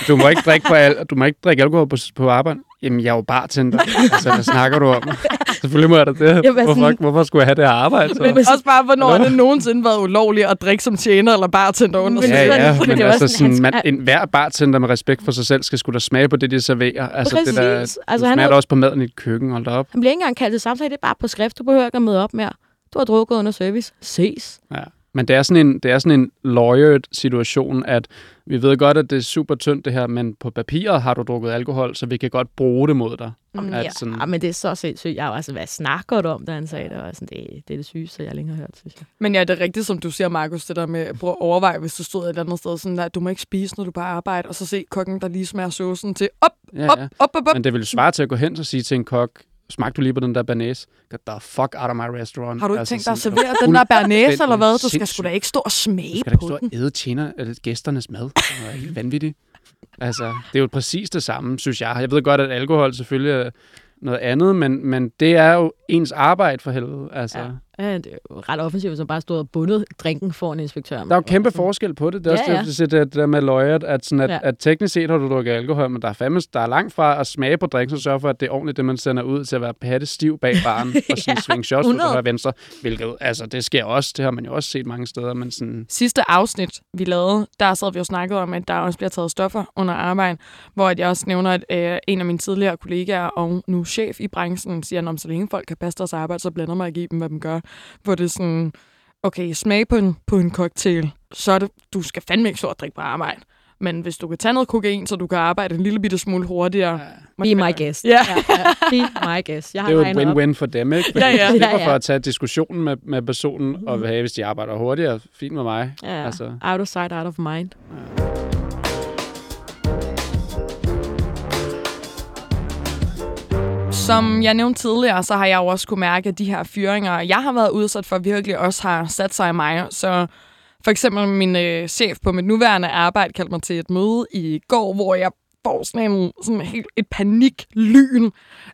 Du må ikke drikke, på al- du må ikke drikke alkohol på, på arbejde. Jamen, jeg er jo bartender. altså, hvad snakker du om? Selvfølgelig må jeg da det. Jamen, Hvorfor, sådan- hvorfor skulle jeg have det her arbejde? Så? Men også bare, hvornår har det nogensinde været ulovligt at drikke som tjener eller bartender under Men- Ja, service? ja, Men men det altså også sådan, man, en hver bartender med respekt for sig selv skal skulle da smage på det, de serverer. Altså, det der, Præcis. du Altså, han smager havde- også på maden i køkken, hold da op. Han bliver ikke engang kaldt til samtale, det er bare på skrift. Du behøver ikke at møde op mere. Du har drukket under service. Ses. Ja. Men det er sådan en, det er sådan en lawyered situation, at vi ved godt, at det er super tyndt det her, men på papiret har du drukket alkohol, så vi kan godt bruge det mod dig. Mm, At ja. sådan- ja, men det er så sindssygt. Jeg var altså, hvad snakker du om, da han sagde det? Og sådan, det, det er det sygeste, jeg længe har hørt, synes jeg. Men ja, det er rigtigt, som du siger, Markus, det der med at overveje, hvis du stod et eller andet sted, sådan der, du må ikke spise, når du bare arbejder, og så se kokken, der lige smager saucen til op, Ja, op, ja. op, op, op. Men det vil svare til at gå hen og sige til en kok, smag du lige på den der banæs? Get the fuck out of my restaurant. Har du ikke Altså tænkt dig at servere er den der bernæs, eller hvad? Du skal sgu da ikke stå og Du smage skal da ikke på stå den. og æde tjener, eller gæsternes mad. Det er helt vanvittigt. Altså, det er jo præcis det samme, synes jeg. Jeg ved godt, at alkohol selvfølgelig er noget andet, men, men det er jo ens arbejde for helvede. Altså, Ja. Ja, det er jo ret offensivt, som bare stod og bundet drinken for en inspektør. Der er jo kæmpe forskel på det. Det er Ja, også ja. det, det, der med løjet, at, sådan at, Ja. ja. at teknisk set har du drukket alkohol, men der er, fandme, der er langt fra at smage på drinks og sørge for, at det er ordentligt, det man sender ud til at være patte stiv bag baren og sådan Ja, svinge shots ud 100. til højre og venstre. Hvilket, altså, det sker også. Det har man jo også set mange steder, men sådan... Sidste afsnit, vi lavede, der sad vi jo snakket om, at der også bliver taget stoffer under arbejde, hvor at jeg også nævner, at øh, en af mine tidligere kollegaer og nu chef i branchen siger, at så længe folk kan passe deres arbejde, så blander mig ikke i dem, hvad de gør. Hvor det er sådan, okay, smag på en, på en cocktail, så er det, du skal fandme ikke stå og drikke på arbejde. Men hvis du kan tage noget kokain, så du kan arbejde en lille bitte smule hurtigere. Be my guest. Ja. ja, ja. Be my guest. Jeg har Det er jo et win-win for dem, ikke? Fordi Ja, ja. de slipper Ja, ja. for at tage diskussionen med, med personen, og vil have, hvis de arbejder hurtigere, fint med mig. Ja, Altså. out of sight, out of mind. Som jeg nævnte tidligere, så har jeg jo også kunne mærke, at de her fyringer, jeg har været udsat for, virkelig også har sat sig i mig. Så for eksempel min øh, chef på mit nuværende arbejde kaldte mig til et møde i går, hvor jeg får sådan, en, sådan helt et paniklyn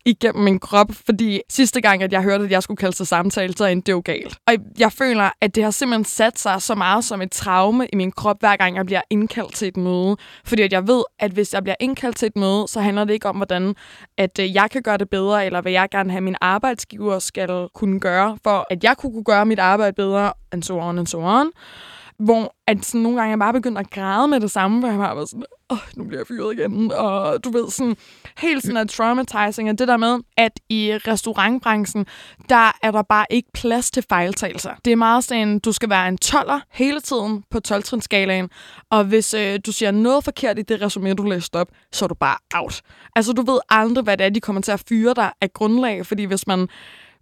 igennem min krop, fordi sidste gang, at jeg hørte, at jeg skulle kalde til samtale, så endte det jo galt. Og jeg føler, at det har simpelthen sat sig så meget som et traume i min krop, hver gang jeg bliver indkaldt til et møde. Fordi at jeg ved, at hvis jeg bliver indkaldt til et møde, så handler det ikke om, hvordan at øh, jeg kan gøre det bedre, eller hvad jeg gerne have min arbejdsgiver skal kunne gøre, for at jeg kunne kunne gøre mit arbejde bedre, and so on and so on. Hvor at sådan, nogle gange jeg bare begyndte at græde med det samme, hvor jeg bare var sådan, åh, nu bliver jeg fyret igen. Og du ved, sådan, helt sådan traumatizing, og det der med, at i restaurantbranchen, der er der bare ikke plads til fejltagelser. Det er meget sådan, du skal være en toller hele tiden på 12-trinsskalaen, og hvis øh, du siger noget forkert i det resume, du læste op, så er du bare out. Altså, du ved aldrig, hvad det er, de kommer til at fyre dig af grundlag, fordi hvis man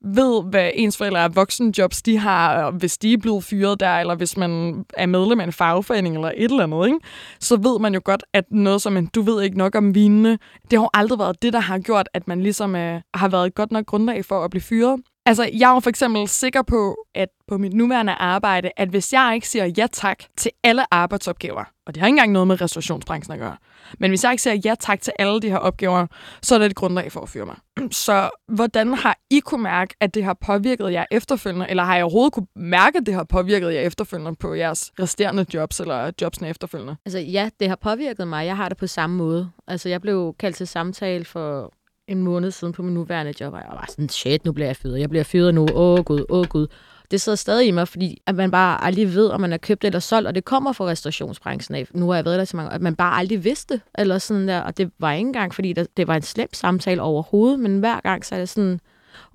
ved, hvad ens forældre er voksenjobs, de har, og hvis de er blevet fyret der, eller hvis man er medlem af en fagforening eller et eller andet, ikke? så ved man jo godt, at noget som en, du ved ikke nok om vinene, det har jo aldrig været det, der har gjort, at man ligesom øh, har været et godt nok grundlag for at blive fyret. Altså, jeg er jo for eksempel sikker på, at på mit nuværende arbejde, at hvis jeg ikke siger ja tak til alle arbejdsopgaver, og det har ikke engang noget med restaurationsbranchen at gøre, men hvis jeg ikke siger ja tak til alle de her opgaver, så er det et grundlag for at fyre mig. Så hvordan har I kunne mærke, at det har påvirket jer efterfølgende, eller har I overhovedet kunne mærke, at det har påvirket jer efterfølgende på jeres resterende jobs, eller jobsene efterfølgende? Altså ja, det har påvirket mig. Jeg har det på samme måde. Altså jeg blev kaldt til samtale for en måned siden på min nuværende job, og jeg var sådan, shit, nu bliver jeg fyret. Jeg bliver fyret nu. Åh oh, gud, åh oh, gud det sidder stadig i mig, fordi at man bare aldrig ved, om man er købt eller solgt, og det kommer fra restaurationsbranchen af. Nu har jeg været der så mange at man bare aldrig vidste, eller sådan der, og det var ikke engang, fordi der, det var en slem samtale overhovedet, men hver gang så er det sådan,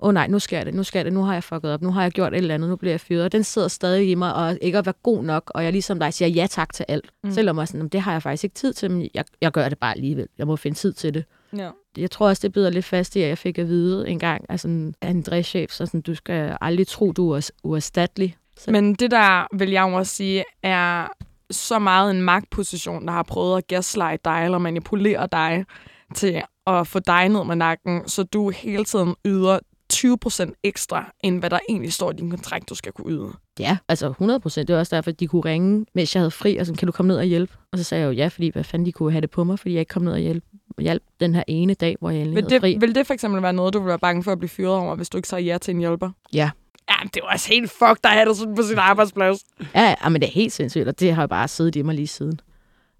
åh oh, nej, nu skal det, nu skal det, nu har jeg fucket op, nu har jeg gjort et eller andet, nu bliver jeg fyret. Og den sidder stadig i mig, og ikke at være god nok, og jeg ligesom dig siger ja tak til alt. Mm. Selvom jeg sådan, det har jeg faktisk ikke tid til, men jeg, jeg gør det bare alligevel. Jeg må finde tid til det. Ja. Jeg tror også, det bider lidt fast i, at jeg fik at vide en gang, altså en dresschef, så sådan, du skal aldrig tro, du er uerstattelig. Så. Men det der, vil jeg også sige, er så meget en magtposition, der har prøvet at gaslight dig eller manipulere dig til at få dig ned med nakken, så du hele tiden yder 20% ekstra, end hvad der egentlig står i din kontrakt, du skal kunne yde. Ja, altså 100%. Det var også derfor, at de kunne ringe, mens jeg havde fri, og sådan, kan du komme ned og hjælpe? Og så sagde jeg jo ja, fordi hvad fanden de kunne have det på mig, fordi jeg ikke kom ned og hjælpe, hjælp den her ene dag, hvor jeg endelig Vil havde fri. det, vil det for eksempel være noget, du ville være bange for at blive fyret over, hvis du ikke sagde ja til en hjælper? Ja. Ja, det var også helt fuck, der havde det sådan på sin arbejdsplads. Ja, ja, men det er helt sindssygt, og det har jo bare siddet i mig lige siden.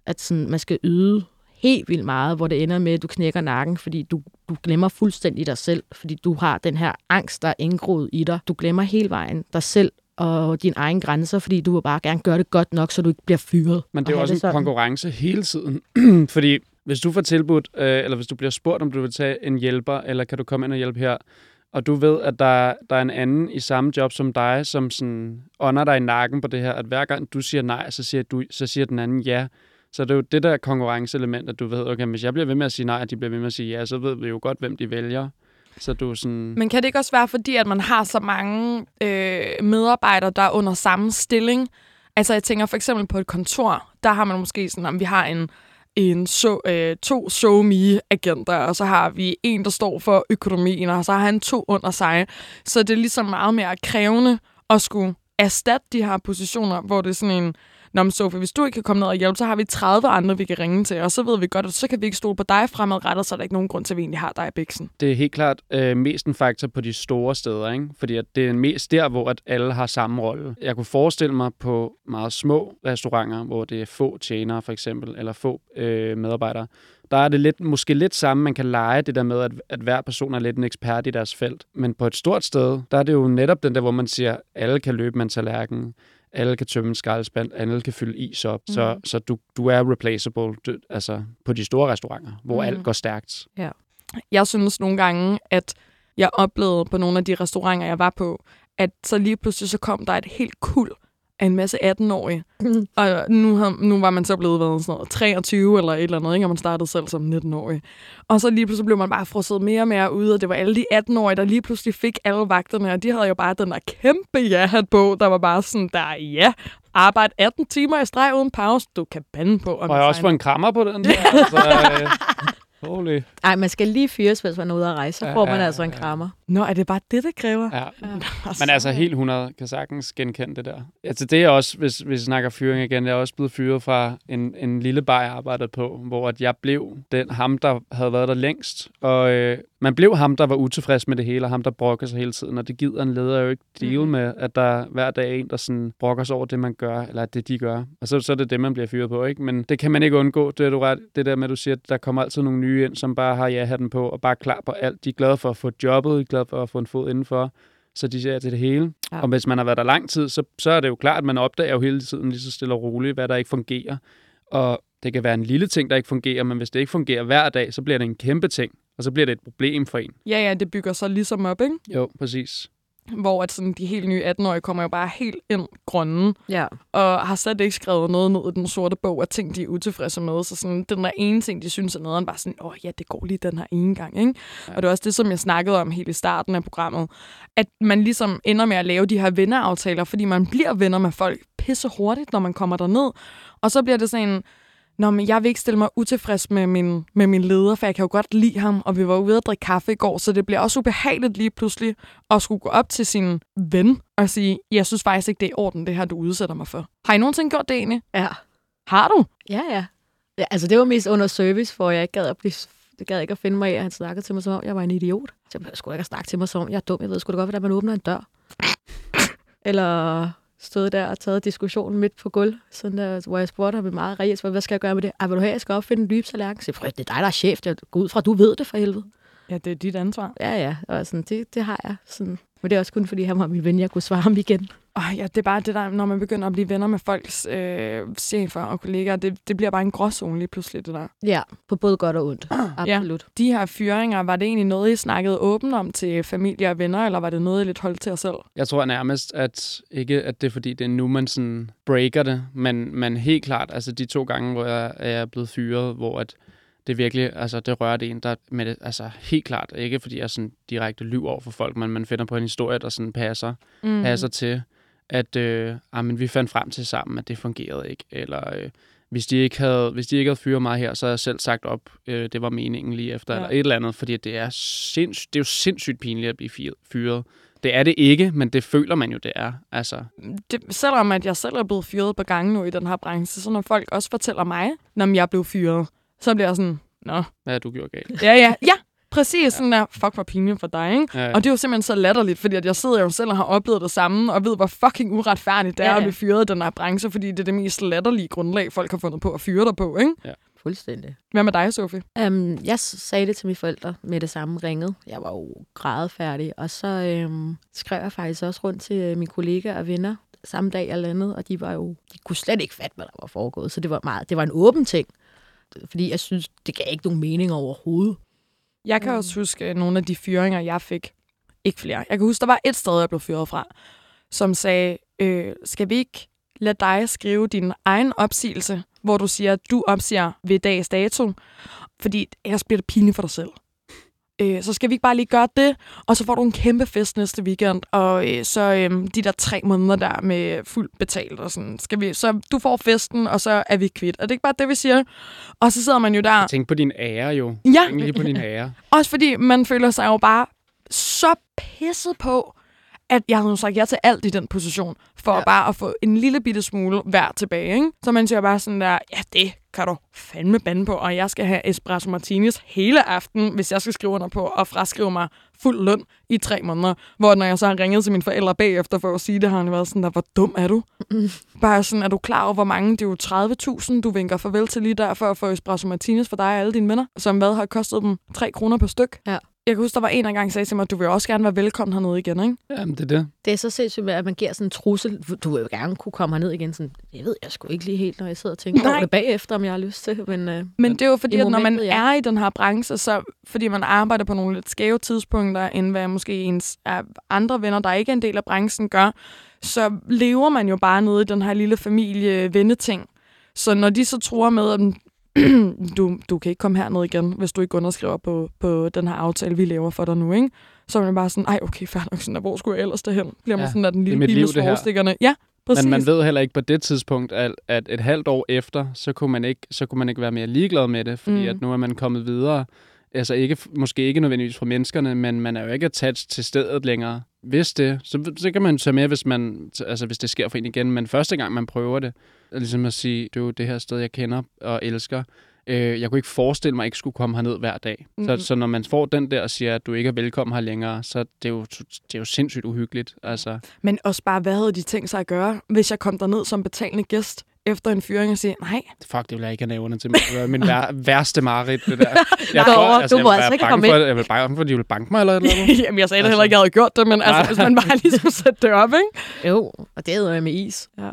At sådan, man skal yde helt vildt meget, hvor det ender med, at du knækker nakken, fordi du, du glemmer fuldstændig dig selv, fordi du har den her angst, der er indgroet i dig. Du glemmer hele vejen dig selv og dine egne grænser, fordi du vil bare gerne gøre det godt nok, så du ikke bliver fyret. Men det er Og jo også en sådan. konkurrence hele tiden. Fordi hvis du får tilbudt, øh, eller hvis du bliver spurgt, om du vil tage en hjælper, eller kan du komme ind og hjælpe her, og du ved, at der, der er en anden i samme job som dig, som sådan ånder dig i nakken på det her, at hver gang du siger nej, så siger, du, så siger den anden ja. Så det er jo det der konkurrenceelement, at du ved, okay, hvis jeg bliver ved med at sige nej, og de bliver ved med at sige ja, så ved vi jo godt, hvem de vælger. Så du sådan... Men kan det ikke også være, fordi at man har så mange øh, medarbejdere, der er under samme stilling? Altså jeg tænker for eksempel på et kontor, der har man måske sådan, om vi har en, en so, øh, to SoMe-agenter, og så har vi en, der står for økonomien, og så har han to under sig. Så det er ligesom meget mere krævende at skulle erstatte de her positioner, hvor det er sådan en, Nå, men Sofie, hvis du ikke kan komme ned og hjælpe, så har vi 30 andre, vi kan ringe til, og så ved vi godt, at så kan vi ikke stole på dig fremadrettet, så er der ikke nogen grund til, at vi egentlig har dig i biksen. det er helt klart øh, mest en faktor på de store steder, ikke? fordi at det er mest der, hvor at alle har samme rolle. Jeg kunne forestille mig på meget små restauranter, hvor det er få tjenere for eksempel, eller få øh, medarbejdere, der er det lidt, måske lidt samme, man kan lege det der med, at, at hver person er lidt en ekspert i deres felt. Men på et stort sted, der er det jo netop den der, hvor man siger, alle kan løbe med en tallerken, alle kan tømme en skraldespand, alle kan fylde is op, mm. så, så du, du er replaceable du, altså på de store restauranter, hvor mm. alt går stærkt. Jeg synes nogle gange, at jeg oplevede på nogle af de restauranter, jeg var på, at så lige pludselig så kom der et helt kul af en masse 18-årige. Mm. Og nu, har, nu var man så blevet været sådan noget, 23 eller et eller andet, ikke? og man startede selv som 19-årig. Og så lige pludselig blev man bare frosset mere og mere ud, og det var alle de 18-årige, der lige pludselig fik alle vagterne, og de havde jo bare den der kæmpe ja-hat på, der var bare sådan, der ja, arbejde 18 timer i streg uden pause, du kan bande på. Og jeg har også fået en krammer på den der. altså, øh, holy. Ej, man skal lige fyres, hvis man er ude at rejse. Så Ja, får man ja, altså en ja. krammer. Nå, er det bare det, det kræver? Ja. Men altså helt 100 kan sagtens genkende det der. Altså det er også, hvis, hvis vi snakker fyring igen, jeg er også blevet fyret fra en, en lille bar, jeg arbejdede på, hvor at jeg blev den ham, der havde været der længst. Og øh, man blev ham, der var utilfreds med det hele, og ham, der brokker sig hele tiden. Og det gider en leder jo ikke deal Mhm. med, at der hver dag er en, der sådan brokker sig over det, man gør, eller det, de gør. Og så, så er det det, man bliver fyret på, ikke? Men det kan man ikke undgå. Det er du ret. Det der med, at du siger, at der kommer altid nogle nye ind, som bare har ja-hatten på, og bare er klar på alt. De er glade for at få jobbet, de er glade for at få en fod indenfor. Så de siger ja til det hele. Ja. Og hvis man har været der lang tid, så, så er det jo klart, at man opdager jo hele tiden lige så stille og roligt, hvad der ikke fungerer. Og det kan være en lille ting, der ikke fungerer, men hvis det ikke fungerer hver dag, så bliver det en kæmpe ting. Og så bliver det et problem for en. Ja, ja, det bygger sig ligesom op, ikke? Jo, præcis. Hvor at sådan, de helt nye 18-årige kommer jo bare helt ind grønnen, Ja. og har slet ikke skrevet noget ned i den sorte bog af ting, de er utilfredse med. Så sådan, den der ene ting, de synes er nederen, bare sådan, åh ja, det går lige den her ene gang. Ikke? Ja. Og det var også det, som jeg snakkede om helt i starten af programmet. At man ligesom ender med at lave de her venneaftaler, fordi man bliver venner med folk pisse hurtigt, når man kommer derned. Og så bliver det sådan, Nå, men jeg vil ikke stille mig utilfreds med min, med min leder, for jeg kan jo godt lide ham, og vi var ude at drikke kaffe i går, så det bliver også ubehageligt lige pludselig at skulle gå op til sin ven og sige, jeg synes faktisk ikke, det er i orden, det her, du udsætter mig for. Har I nogensinde gjort det egentlig? Ja. Har du? Ja, ja. ja altså, det var mest under service, hvor jeg ikke gad at blive det gad ikke at finde mig i, at han snakkede til mig, som om jeg var en idiot. Så jeg skulle ikke at snakke til mig, som om jeg er dum. Jeg ved sgu da godt, hvordan man åbner en dør. Eller stået der og taget diskussionen midt på gulv, sådan der, hvor jeg spurgte ham meget reelt, hvad skal jeg gøre med det? Ej, vil du have, jeg skal opfinde en dyb tallerken? Så jeg, det er dig, der er chef. Jeg går ud fra, du ved det for helvede. Ja, det er dit ansvar. Ja, ja. Og sådan, det, det har jeg. Sådan, Men det er også kun, fordi han var min ven, jeg kunne svare ham igen. Oh, ja, det er bare det der, når man begynder at blive venner med folks øh, chefer og kollegaer, det, det bliver bare en gråzone lige pludselig, det der. Ja, på både godt og ondt. Absolut. De her fyringer, var det egentlig noget, I snakkede åbent om til familie og venner, eller var det noget, I lidt holdt til jer selv? Jeg tror nærmest, at ikke at det er fordi, det er nu, man sådan breaker det, men, men helt klart, altså de to gange, hvor jeg, jeg er blevet fyret, hvor at det virkelig, altså det rørte en, der med det, altså helt klart, ikke fordi jeg sådan direkte lyver over for folk, men man finder på en historie, der sådan passer, mm. passer til, at øh, ah, men vi fandt frem til sammen, at det fungerede ikke, eller øh, hvis de ikke havde, hvis de ikke havde fyret mig her, så havde jeg selv sagt op, øh, det var meningen lige efter, ja. eller et eller andet, fordi det er, sinds, det er jo sindssygt pinligt at blive fyret. Det er det ikke, men det føler man jo, det er. Altså. Det, selvom at jeg selv er blevet fyret på gange nu i den her branche, så når folk også fortæller mig, når jeg blev fyret, så bliver jeg sådan, nå. Hvad har du gjort galt? Ja, ja, ja. Præcis, ja. sådan der, fuck hvor pinligt for dig, ikke? Ja, ja. Og det er jo simpelthen så latterligt, fordi at jeg sidder jo selv og har oplevet det samme, og ved, hvor fucking uretfærdigt det ja, ja. er at blive fyret i den her branche, fordi det er det mest latterlige grundlag, folk har fundet på at fyre dig på, ikke? Ja. Fuldstændig. Hvad med dig, Sofie? Um, jeg sagde det til mine forældre med det samme ringet. Jeg var jo grædefærdig, og så um, skrev jeg faktisk også rundt til øh, mine kollegaer og venner samme dag eller andet, og de var jo, de kunne slet ikke fatte, hvad der var foregået, så det var meget, det var en åben ting fordi jeg synes, det gav ikke nogen mening overhovedet. Jeg kan også huske nogle af de fyringer, jeg fik. Ikke flere. Jeg kan huske, der var et sted, jeg blev fyret fra, som sagde, øh, skal vi ikke lade dig skrive din egen opsigelse, hvor du siger, at du opsiger ved dags dato, fordi ellers bliver det pinligt for dig selv øh, så skal vi ikke bare lige gøre det, og så får du en kæmpe fest næste weekend, og øh, så øh, de der tre måneder der med fuld betalt, og sådan, skal vi, så du får festen, og så er vi kvidt. Er det ikke bare det, vi siger? Og så sidder man jo der... Tænk på din ære jo. Ja. Tænk lige på din ære. Også fordi man føler sig jo bare så pisset på, at jeg havde sagt ja til alt i den position, for ja. bare at få en lille bitte smule værd tilbage. Ikke? Så man siger bare sådan der, ja, det kan du fandme bande på, og jeg skal have espresso martinis hele aften, hvis jeg skal skrive under på og fraskrive mig fuld løn i tre måneder. Hvor når jeg så har ringet til mine forældre bagefter for at sige det, har han været sådan der, hvor dum er du? Mm. Bare sådan, er du klar over, hvor mange, det er jo 30.000, du vinker farvel til lige der, for at få espresso martinis for dig og alle dine venner, som hvad har kostet dem 3 kroner per styk. Ja jeg kan huske, der var en gang sagde til mig, at du vil også gerne være velkommen hernede igen, ikke? Jamen, det er det. Det er så sindssygt, at man giver sådan en trussel. Du vil jo gerne kunne komme herned igen. Sådan, jeg ved jeg sgu ikke lige helt, når jeg sidder og tænker Nej. over det bagefter, om jeg har lyst til. Men, uh, men det er jo fordi, at når man ja. er i den her branche, så fordi man arbejder på nogle lidt skæve tidspunkter, end hvad måske ens andre venner, der ikke er en del af branchen, gør, så lever man jo bare nede i den her lille familie-venneting. Så når de så tror med, at du, du kan ikke komme herned igen, hvis du ikke underskriver på, på den her aftale, vi laver for dig nu, ikke? Så er man bare sådan, ej, okay, fair nok, sådan, hvor skulle jeg ellers derhen? Bliver man ja, sådan, at den lille lille svovstikkerne. Ja, præcis. Men man ved heller ikke på det tidspunkt, at, at et halvt år efter, så kunne man ikke, så kunne man ikke være mere ligeglad med det, fordi mm. at nu er man kommet videre. Altså ikke, måske ikke nødvendigvis fra menneskerne, men man er jo ikke attached til stedet længere. Hvis det, så, så kan man tage med, hvis, man, altså, hvis det sker for en igen. Men første gang, man prøver det, ligesom at sige, det er jo det her sted, jeg kender og elsker. Øh, jeg kunne ikke forestille mig, at jeg ikke skulle komme herned hver dag. Mm. Så, så når man får den der og siger, at du ikke er velkommen her længere, så det er jo, det er jo sindssygt uhyggeligt. Altså. Men også bare, hvad havde de tænkt sig at gøre, hvis jeg kom derned som betalende gæst? Efter en fyring og sige, nej. Fuck, det vil jeg ikke have nævnerne til. Det var min vær- værste mareridt, det der. Jeg tror, altså, du må altså ikke komme ind. jeg vil bange for, at de vil banke mig eller eller andet. Jamen, jeg sagde altså. det heller ikke, jeg havde gjort det, men altså, hvis man bare lige skulle sætte det op, ikke? Jo, og det er med is. Ja. ja.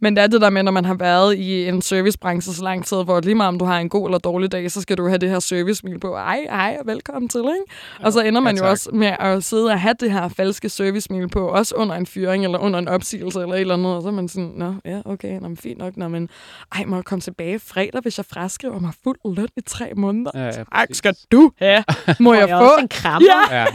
Men det er det der med, når man har været i en servicebranche så lang tid, hvor lige meget om du har en god eller dårlig dag, så skal du have det her service på. Ej, ej, velkommen til, ikke? Og så ender man ja, jo også med at sidde og have det her falske service på, også under en fyring eller under en opsigelse eller et eller andet, og så er man sådan, nå, ja, okay, nå, fint nok, nå, men ej, må jeg komme tilbage fredag, hvis jeg fraskriver mig fuld løn i tre måneder? Ja, ja, tak skal du have. Må jeg, jeg få? en krammer? Ja. ja.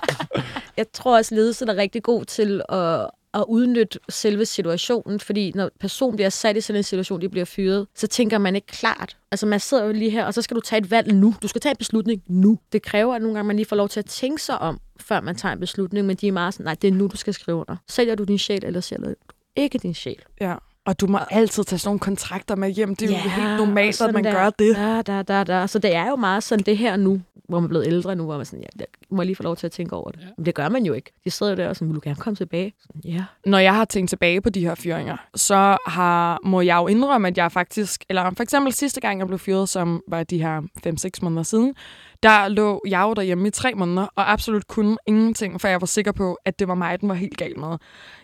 jeg tror også, ledelsen er rigtig god til at at udnytte selve situationen, fordi når personen bliver sat i sådan en situation, de bliver fyret, så tænker man ikke klart. Altså man sidder jo lige her, og så skal du tage et valg nu. Du skal tage en beslutning nu. Det kræver, at nogle gange man lige får lov til at tænke sig om, før man tager en beslutning, men de er meget sådan, nej, det er nu, du skal skrive under. Sælger du din sjæl, eller sælger du ikke din sjæl? Ja. Og du må altid tage sådan nogle kontrakter med hjem. Det er ja, jo helt normalt, at man der, gør det. Der, der, der, der. Så det er jo meget sådan det her nu. Hvor man er blevet ældre nu, hvor man sådan, ja, jeg må jeg lige få lov til at tænke over det. Ja. Men det gør man jo ikke. De sidder jo der og sådan, vil du gerne komme tilbage? Sådan, ja. Når jeg har tænkt tilbage på de her fyringer, så har, må jeg jo indrømme, at jeg faktisk, eller for eksempel sidste gang, jeg blev fyret, som var de her 5-6 måneder siden, der lå jeg jo derhjemme i tre måneder, og absolut kunne ingenting, for jeg var sikker på, at det var mig, den var helt gal med.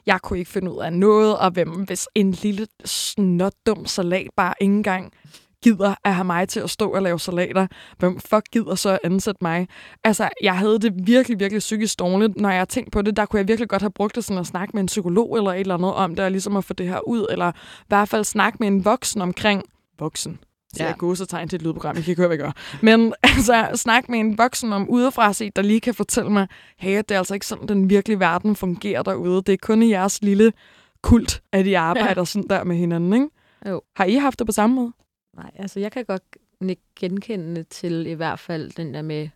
Jeg kunne ikke finde ud af noget, og hvem, hvis en lille snotdum salat bare ikke engang gider at have mig til at stå og lave salater. Hvem fuck gider så at ansætte mig? Altså, jeg havde det virkelig, virkelig psykisk dårligt. Når jeg tænkte på det, der kunne jeg virkelig godt have brugt det sådan at snakke med en psykolog eller et eller andet om det, og ligesom at få det her ud, eller i hvert fald snakke med en voksen omkring voksen. Så ja. jeg gåsetegn til et lydprogram, jeg kan ikke høre, hvad jeg gør. Men altså, snak med en voksen om udefra set, der lige kan fortælle mig, hey, det er altså ikke sådan, den virkelige verden fungerer derude. Det er kun i jeres lille kult, at I arbejder ja. sådan der med hinanden, ikke? Jo. Har I haft det på samme måde? Nej, altså jeg kan godt genkende til i hvert fald den der med,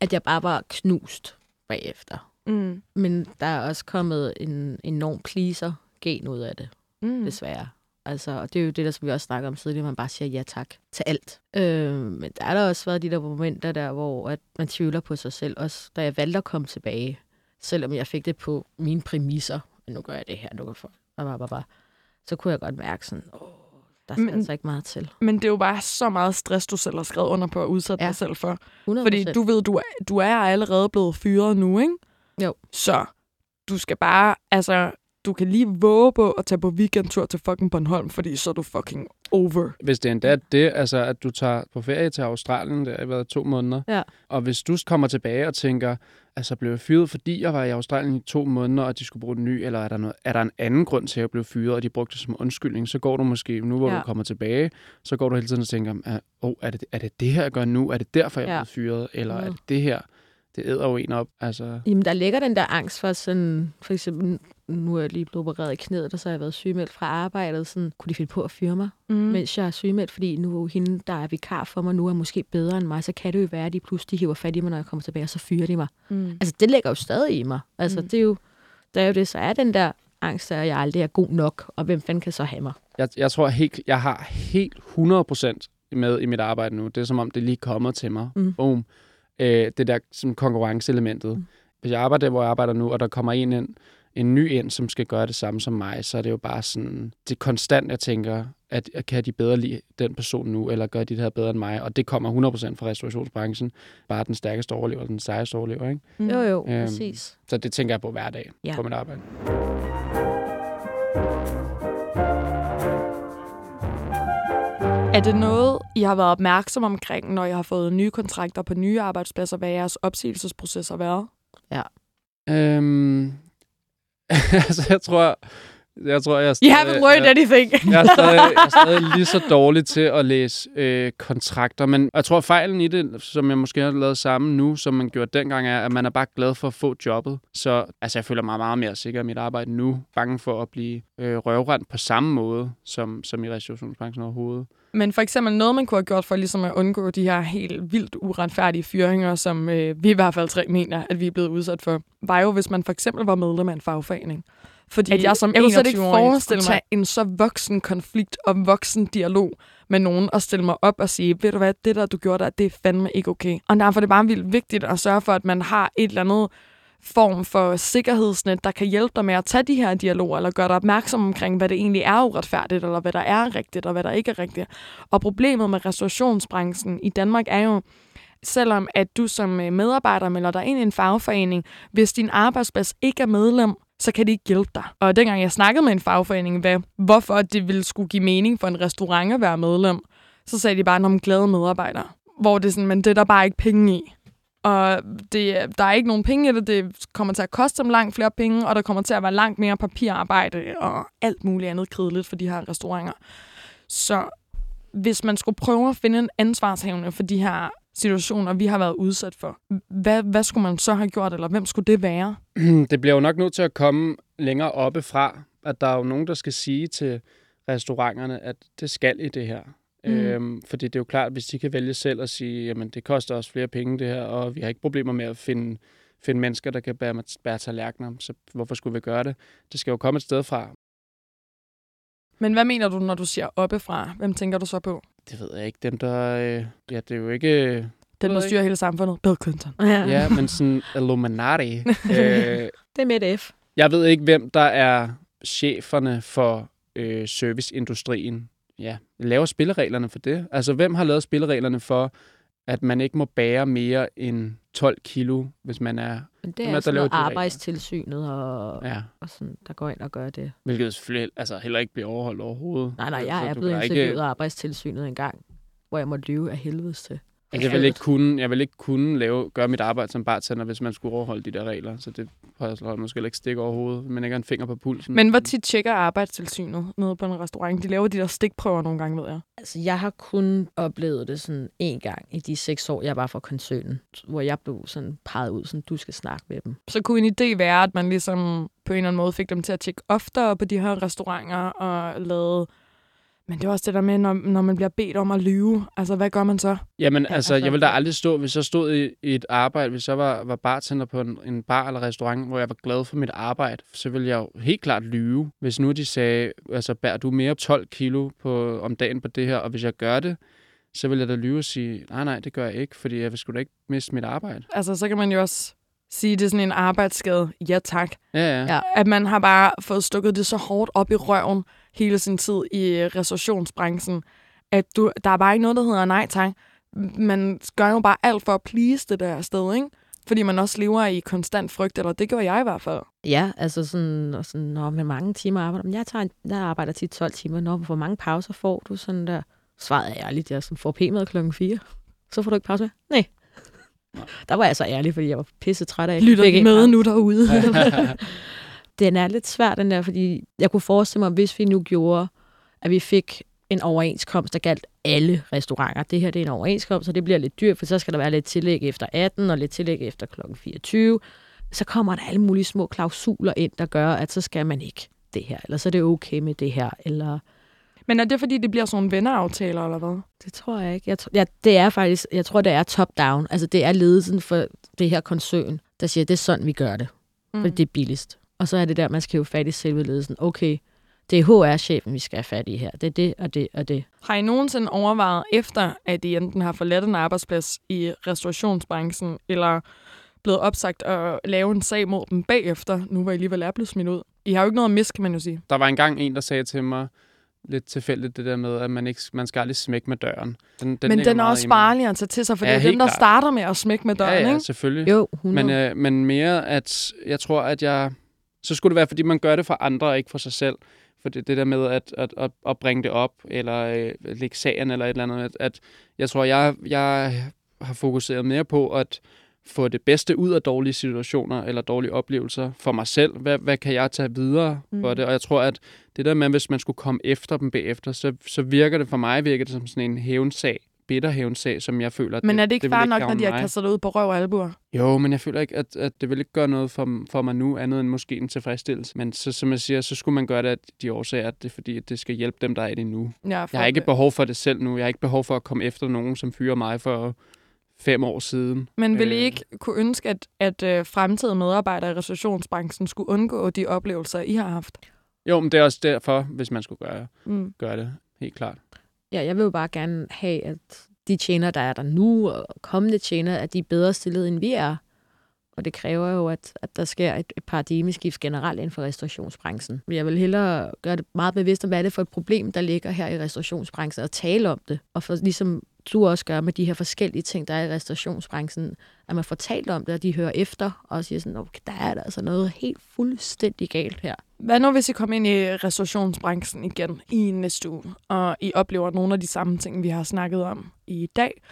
at jeg bare var knust bagefter. Mm. Men der er også kommet en enorm pleaser-gen ud af det, Mm. desværre. Altså, og det er jo det, der som vi også snakker om tidligere, man bare siger ja tak til alt. Øh, men der er der også været de der momenter der, hvor at man tvivler på sig selv. Også da jeg valgte at komme tilbage, selvom jeg fik det på mine præmisser. Men nu gør jeg det her, nu for. Bare, bare, bare. Så kunne jeg godt mærke sådan, åh, der skal Men- altså ikke meget til. Men det er jo bare så meget stress, du selv har skrevet under på at udsætte ja. Dig selv for. 100%. Fordi du ved, du er, du er allerede blevet fyret nu, ikke? Jo. Så du skal bare, altså, du kan lige våge på at tage på weekendtur til fucking Bornholm, fordi så er du fucking over. Hvis det endda er det, altså at du tager på ferie til Australien, der har været to måneder, Ja. og hvis du kommer tilbage og tænker, altså blev jeg fyret, fordi jeg var i Australien i to måneder, og de skulle bruge den ny, eller er der, noget, er der en anden grund til, at jeg blev fyret, og de brugte det som undskyldning, så går du måske, nu hvor ja. Du kommer tilbage, så går du hele tiden og tænker, er, oh, er, det, er det det her, jeg gør nu? Er det derfor, jeg er Ja. blevet fyret? Eller er Ja. det det her? Det æder jo en op. Altså, Jamen, der ligger den der angst for sådan, for eksempel, nu er jeg lige blevet opereret i knæet, og så har jeg været sygemeldt fra arbejdet. Sådan, kunne de finde på at fyre mig, Mm. mens jeg er sygemeldt? Fordi nu er jo hende, der er vikar for mig, nu er måske bedre end mig, så kan det jo være, at de pludselig hiver fat i mig, når jeg kommer tilbage, og så fyrer de mig. Mm. Altså, det ligger jo stadig i mig. Altså, Mm. det er jo, der er jo det, så er den der angst, at jeg aldrig er god nok, og hvem fanden kan så have mig? jeg, jeg tror helt, jeg har helt 100% med i mit arbejde nu. Det er som om, det lige kommer til mig. Mm. Boom. Øh, det der som konkurrenceelementet. Mm. Hvis jeg arbejder der, hvor jeg arbejder nu, og der kommer en ind, en ny ind, som skal gøre det samme som mig, så er det jo bare sådan, det er konstant, jeg tænker, at at kan de bedre lide den person nu, eller gør de det her bedre end mig? Og det kommer 100% fra restaurationsbranchen. Bare den stærkeste overlever, den sejeste overlever, ikke? Mm. Jo, jo, Øhm, præcis. Så det tænker jeg på hver dag Ja. på mit arbejde. Er det noget, I har været opmærksom omkring, når jeg har fået nye kontrakter på nye arbejdspladser? Hvad jeres opsigelsesproces har været? Øhm, altså, jeg tror, jeg tror, jeg er You stadig- haven't learned jeg- anything. jeg er, stadig, jeg er stadig lige så dårlig til at læse øh, kontrakter, men jeg tror, fejlen i det, som jeg måske har lavet sammen nu, som man gjorde dengang, er, at man er bare glad for at få jobbet. Så altså, jeg føler mig meget mere sikker i mit arbejde nu, bange for at blive øh, røvrendt på samme måde, som, som i restaurationsbranchen overhovedet. Men for eksempel noget, man kunne have gjort for ligesom at undgå de her helt vildt uretfærdige fyringer, som øh, vi i hvert fald tre mener, at vi er blevet udsat for, var jo, hvis man for eksempel var medlem af en fagforening. Fordi At jeg som jeg kunne slet 21 ikke forestille mig en så voksen konflikt og voksen dialog med nogen og stille mig op og sige, ved du hvad, det der du gjorde der, det er fandme ikke okay. Og derfor er det bare vildt vigtigt at sørge for, at man har et eller andet form for sikkerhedsnet, der kan hjælpe dig med at tage de her dialoger, eller gøre dig opmærksom omkring, hvad det egentlig er uretfærdigt, eller hvad der er rigtigt, og hvad der ikke er rigtigt. Og problemet med restaurationsbranchen i Danmark er jo, selvom at du som øh, medarbejder melder dig ind i en fagforening, hvis din arbejdsplads ikke er medlem, så kan det ikke hjælpe dig. Og dengang jeg snakkede med en fagforening, hvad, hvorfor det ville skulle give mening for en restaurant at være medlem, så sagde de bare, om glade medarbejdere. Hvor det er sådan, men det er der bare ikke penge i. Og det, der er ikke nogen penge i det. Det kommer til at koste dem langt flere penge, og der kommer til at være langt mere papirarbejde og alt muligt andet kedeligt for de her restauranter. Så hvis man skulle prøve at finde en ansvarshavende for de her situationer, vi har været udsat for, hvad, hvad skulle man så have gjort, eller hvem skulle det være? det bliver jo nok nødt til at komme længere oppe fra, at der er jo nogen, der skal sige til restauranterne, at det skal i det her. Mm. Øhm, fordi det er jo klart, hvis de kan vælge selv at sige, jamen det koster os flere penge det her, og vi har ikke problemer med at finde, finde mennesker, der kan bære, bære tallerkener, så hvorfor skulle vi gøre det? Det skal jo komme et sted fra. Men hvad mener du, når du siger oppefra? Hvem tænker du så på? Det ved jeg ikke. Dem, der... Øh, ja, det er jo ikke... Den, der styrer hele samfundet. Bill Clinton. Ja. Ja, men sådan Illuminati. øh, Det er med et F. jeg ved ikke, hvem der er cheferne for øh, serviceindustrien. Ja, laver spillereglerne for det? Altså, hvem har lavet spillereglerne for, at man ikke må bære mere end 12 kilo, hvis man er... Men det er er der sådan laver noget arbejdstilsynet, og, Ja, og sådan, der går ind og gør det. hvilket selvfølgelig altså, heller ikke bliver overholdt overhovedet. Nej, nej, Så jeg er du blevet interviewet ikke, af arbejdstilsynet en gang, hvor jeg måtte lyve af helvedes til. Altså, jeg vil ikke kunne, jeg vil ikke kunne lave, gøre mit arbejde som bartender, hvis man skulle overholde de der regler. Så det holder måske ikke stik overhovedet, men ikke har en finger på pulsen. Men hvor tit tjekker arbejdstilsynet nede på en restaurant? De laver de der stikprøver nogle gange, ved jeg. Altså, jeg har kun oplevet det sådan en gang i de seks år, jeg var for koncernen, hvor jeg blev sådan peget ud, sådan, du skal snakke med dem. Så kunne en idé være, at man ligesom på en eller anden måde fik dem til at tjekke oftere på de her restauranter og lavede... Men det er også det der med, når, når man bliver bedt om at lyve. Altså, hvad gør man så? Jamen, Ja, altså, altså- jeg vil da aldrig stå, hvis jeg stod i, i et arbejde, hvis jeg var, var bartender på en, en bar eller restaurant, hvor jeg var glad for mit arbejde, så ville jeg jo helt klart lyve. Hvis nu de sagde, altså, bærer du mere 12 kilo på, om dagen på det her, og hvis jeg gør det, så vil jeg da lyve og sige, nej, nej, det gør jeg ikke, fordi jeg vil sgu da ikke miste mit arbejde. Altså, så kan man jo også sige, at det er sådan en arbejdsskade. Ja, tak. Ja. Ja. Ja. At man har bare fået stukket det så hårdt op i røven hele sin tid i restaurationsbranchen, at du, der er bare ikke noget, der hedder nej tak. Man gør jo bare alt for at please det der sted, ikke? Fordi man også lever i konstant frygt, eller det gør jeg i hvert fald. Ja, altså sådan, og sådan når med mange timer arbejder. Men jeg, tager, jeg arbejder tit 12 timer. Når, hvor mange pauser får du sådan der? Svaret er ærligt, jeg sådan får p-mad klokken 4. Så får du ikke pause med? Nej. Der var jeg så ærlig, fordi jeg var pisse træt af. Lytter med nu derude? Den er lidt svær, den der, fordi jeg kunne forestille mig, hvis vi nu gjorde, at vi fik en overenskomst, der galt alle restauranter. Det her det er en overenskomst, og det bliver lidt dyrt, for så skal der være lidt tillæg efter 18 og lidt tillæg efter kl. 24. Så kommer der alle mulige små klausuler ind, der gør, at så skal man ikke det her, eller så er det okay med det her, eller Men er det, fordi det bliver sådan nogle venneaftaler, eller hvad? det tror jeg ikke. Jeg, tr- ja, det er faktisk, jeg tror, det er top-down. Altså, det er ledelsen for det her koncern, der siger, det er sådan, vi gør det. Mm. Fordi det er billigst. Og så er det der, man skal jo fat i selve ledelsen. Okay, det er HR-chefen, vi skal have fat i her. Det er det og det og det. Har I nogensinde overvejet, efter at I enten har forladt en arbejdsplads i restaurationsbranchen, eller blevet opsagt og lave en sag mod dem bagefter, nu hvor I alligevel er blevet smidt ud? I har jo ikke noget at miste, kan man jo sige. Der var engang en, der sagde til mig, lidt tilfældigt det der med, at man, ikke, man skal aldrig smække med døren. Den, den Men den er også farlig at tage til sig, for Ja, det er den, der klart. starter med at smække med døren, Ja, ja, ikke? selvfølgelig. Jo, 100. Men, øh, men mere, at jeg tror, at jeg... Så skulle det være, fordi man gør det for andre, og ikke for sig selv. For det, det der med at, at, at, at bringe det op, eller øh, lægge sagen, eller et eller andet. At, at jeg tror, jeg, jeg har fokuseret mere på at få det bedste ud af dårlige situationer, eller dårlige oplevelser for mig selv. Hvad, hvad kan jeg tage videre mm. for det? Og jeg tror, at det der med, hvis man skulle komme efter dem bagefter, så, så virker det for mig virker det som sådan en hævnsag, bitter hævnsag, som jeg føler, Men er det ikke fair nok, når de har kastet dig ud på røv og albuer? Jo, men jeg føler ikke, at, at det vil ikke gøre noget for, for mig nu, andet end måske en tilfredsstillelse. Men så, som jeg siger, så skulle man gøre det af de årsager, at det er fordi, at det skal hjælpe dem, der er i det nu. Ja, Jeg har ikke behov for det selv nu. Jeg har ikke behov for at komme efter nogen, som fyrer mig for fem år siden. Men vil I Øh. ikke kunne ønske, at, at øh, fremtidige medarbejdere i restaurationsbranchen skulle undgå de oplevelser, I har haft? Jo, men det er også derfor, hvis man skulle gøre, Mm. gøre det. Helt klart. Ja, jeg vil jo bare gerne have, at de tjener, der er der nu, og kommende tjener, at de er bedre stillet, end vi er. Og det kræver jo, at, at der sker et, et paradigmeskift generelt inden for restaurationsbranchen. Jeg vil hellere gøre det meget bevidst om, hvad er det for et problem, der ligger her i restaurationsbranchen, og tale om det. Og for ligesom du også gør med de her forskellige ting, der er i restaurationsbranchen, at man får talt om det, og de hører efter, og siger sådan, okay, der er der altså noget helt fuldstændig galt her. Hvad nu, hvis I kommer ind i restaurationsbranchen igen i næste uge, og I oplever nogle af de samme ting, vi har snakket om i dag?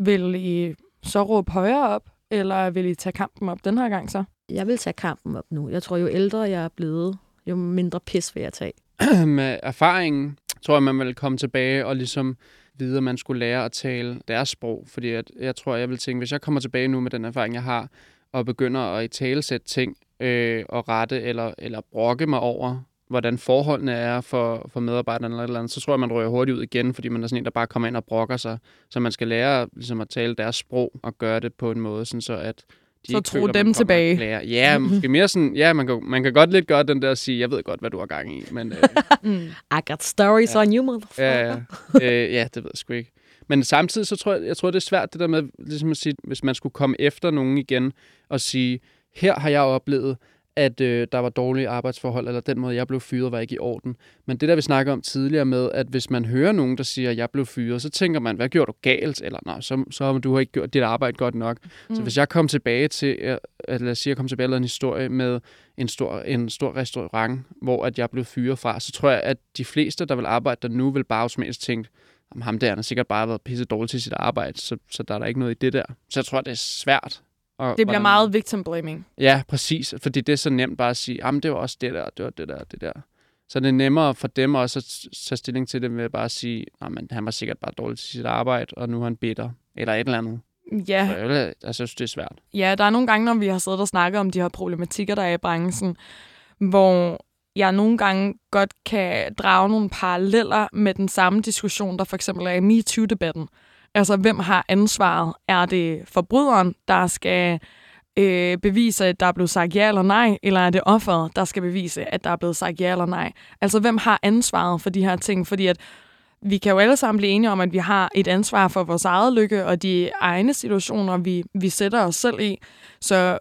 Vil I så råbe højere op, eller vil I tage kampen op den her gang så? Jeg vil tage kampen op nu. Jeg tror, jo ældre jeg er blevet, jo mindre pis vil jeg tage. med erfaringen, tror jeg, man vil komme tilbage og ligesom vide, at man skulle lære at tale deres sprog. Fordi at, jeg tror, jeg vil tænke, hvis jeg kommer tilbage nu med den erfaring, jeg har, og begynder at i talesætte ting øh, og rette eller, eller brokke mig over, hvordan forholdene er for, for medarbejderne eller et eller andet, så tror jeg, man rører hurtigt ud igen, fordi man er sådan en, der bare kommer ind og brokker sig. Så man skal lære ligesom, at tale deres sprog og gøre det på en måde, sådan så at de Så tro dem og tilbage. klager. Ja, måske mere sådan, ja, man kan, man kan godt lidt gøre den der at sige, jeg ved godt, hvad du har gang i, men øh. I got stories Ja. on you, motherfucker. Ja, ja. øh, ja, det ved jeg sgu ikke. Men samtidig, så tror jeg, jeg tror, det er svært det der med, ligesom at sige, hvis man skulle komme efter nogen igen og sige, her har jeg oplevet, at øh, der var dårlige arbejdsforhold, eller den måde, jeg blev fyret, var ikke i orden. Men det der, vi snakker om tidligere med, at hvis man hører nogen, der siger, at jeg blev fyret, så tænker man, hvad gjorde du galt? Eller nej, så, så har du har ikke gjort dit arbejde godt nok. Mm. Så hvis jeg kom tilbage til, at lad os sige, jeg kom tilbage til en historie med en stor, en stor restaurant, hvor at jeg blev fyret fra, så tror jeg, at de fleste, der vil arbejde der nu, vil bare automatisk tænke, om ham der, han har sikkert bare været pisse dårlig til sit arbejde, så, så der er der ikke noget i det der. Så jeg tror, det er svært og, det bliver hvordan... meget victim blaming. Ja, præcis. Fordi det er så nemt bare at sige, jamen det var også det der, det var det der, det der. Så det er nemmere for dem også at tage stilling til det med at bare sige, at han var sikkert bare dårlig til sit arbejde, og nu er han bitter, eller et eller andet. Ja. Så jeg, jeg synes, det er svært. Ja, der er nogle gange, når vi har siddet og snakket om de her problematikker, der er i branchen, hvor jeg nogle gange godt kan drage nogle paralleller med den samme diskussion, der for eksempel er i MeToo-debatten. Altså, hvem har ansvaret? Er det forbryderen, der skal øh, bevise, at der er blevet sagt ja eller nej, eller er det offeret, der skal bevise, at der er blevet sagt ja eller nej? Altså, hvem har ansvaret for de her ting? Fordi at vi kan jo alle sammen blive enige om, at vi har et ansvar for vores eget lykke og de egne situationer, vi, vi sætter os selv i. Så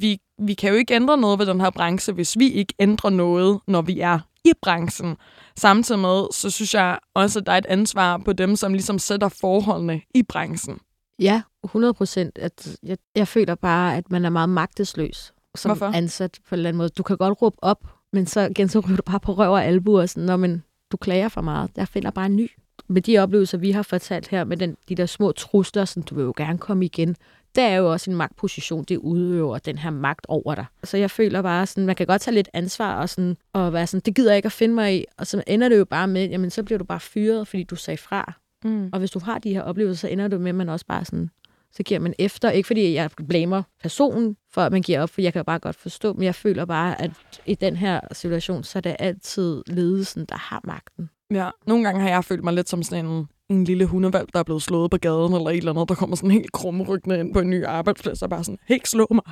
vi, vi kan jo ikke ændre noget ved den her branche, hvis vi ikke ændrer noget, når vi er i branchen. Samtidig med, så synes jeg også, at der er et ansvar på dem, som ligesom sætter forholdene i branchen. Ja, 100 procent. Jeg, jeg føler bare, at man er meget magtesløs som Hvorfor? ansat på en eller anden måde. Du kan godt råbe op, men så igen, så ryger du bare på røv og albu og sådan, Nå, men du klager for meget. Jeg finder bare en ny. Med de oplevelser, vi har fortalt her, med den, de der små trusler, sådan, du vil jo gerne komme igen det er jo også en magtposition, det udøver den her magt over dig. Så jeg føler bare sådan, man kan godt tage lidt ansvar og, sådan, og være sådan, det gider jeg ikke at finde mig i, og så ender det jo bare med, jamen så bliver du bare fyret, fordi du sagde fra. Mm. Og hvis du har de her oplevelser, så ender det med, at man også bare sådan, så giver man efter. Ikke fordi jeg blamer personen for, at man giver op, for jeg kan bare godt forstå, men jeg føler bare, at i den her situation, så er det altid ledelsen, der har magten. Ja, nogle gange har jeg følt mig lidt som sådan en en lille hundevalg, der er blevet slået på gaden, eller et eller andet, der kommer sådan helt krumryggende ind på en ny arbejdsplads, og bare sådan, helt slå mig.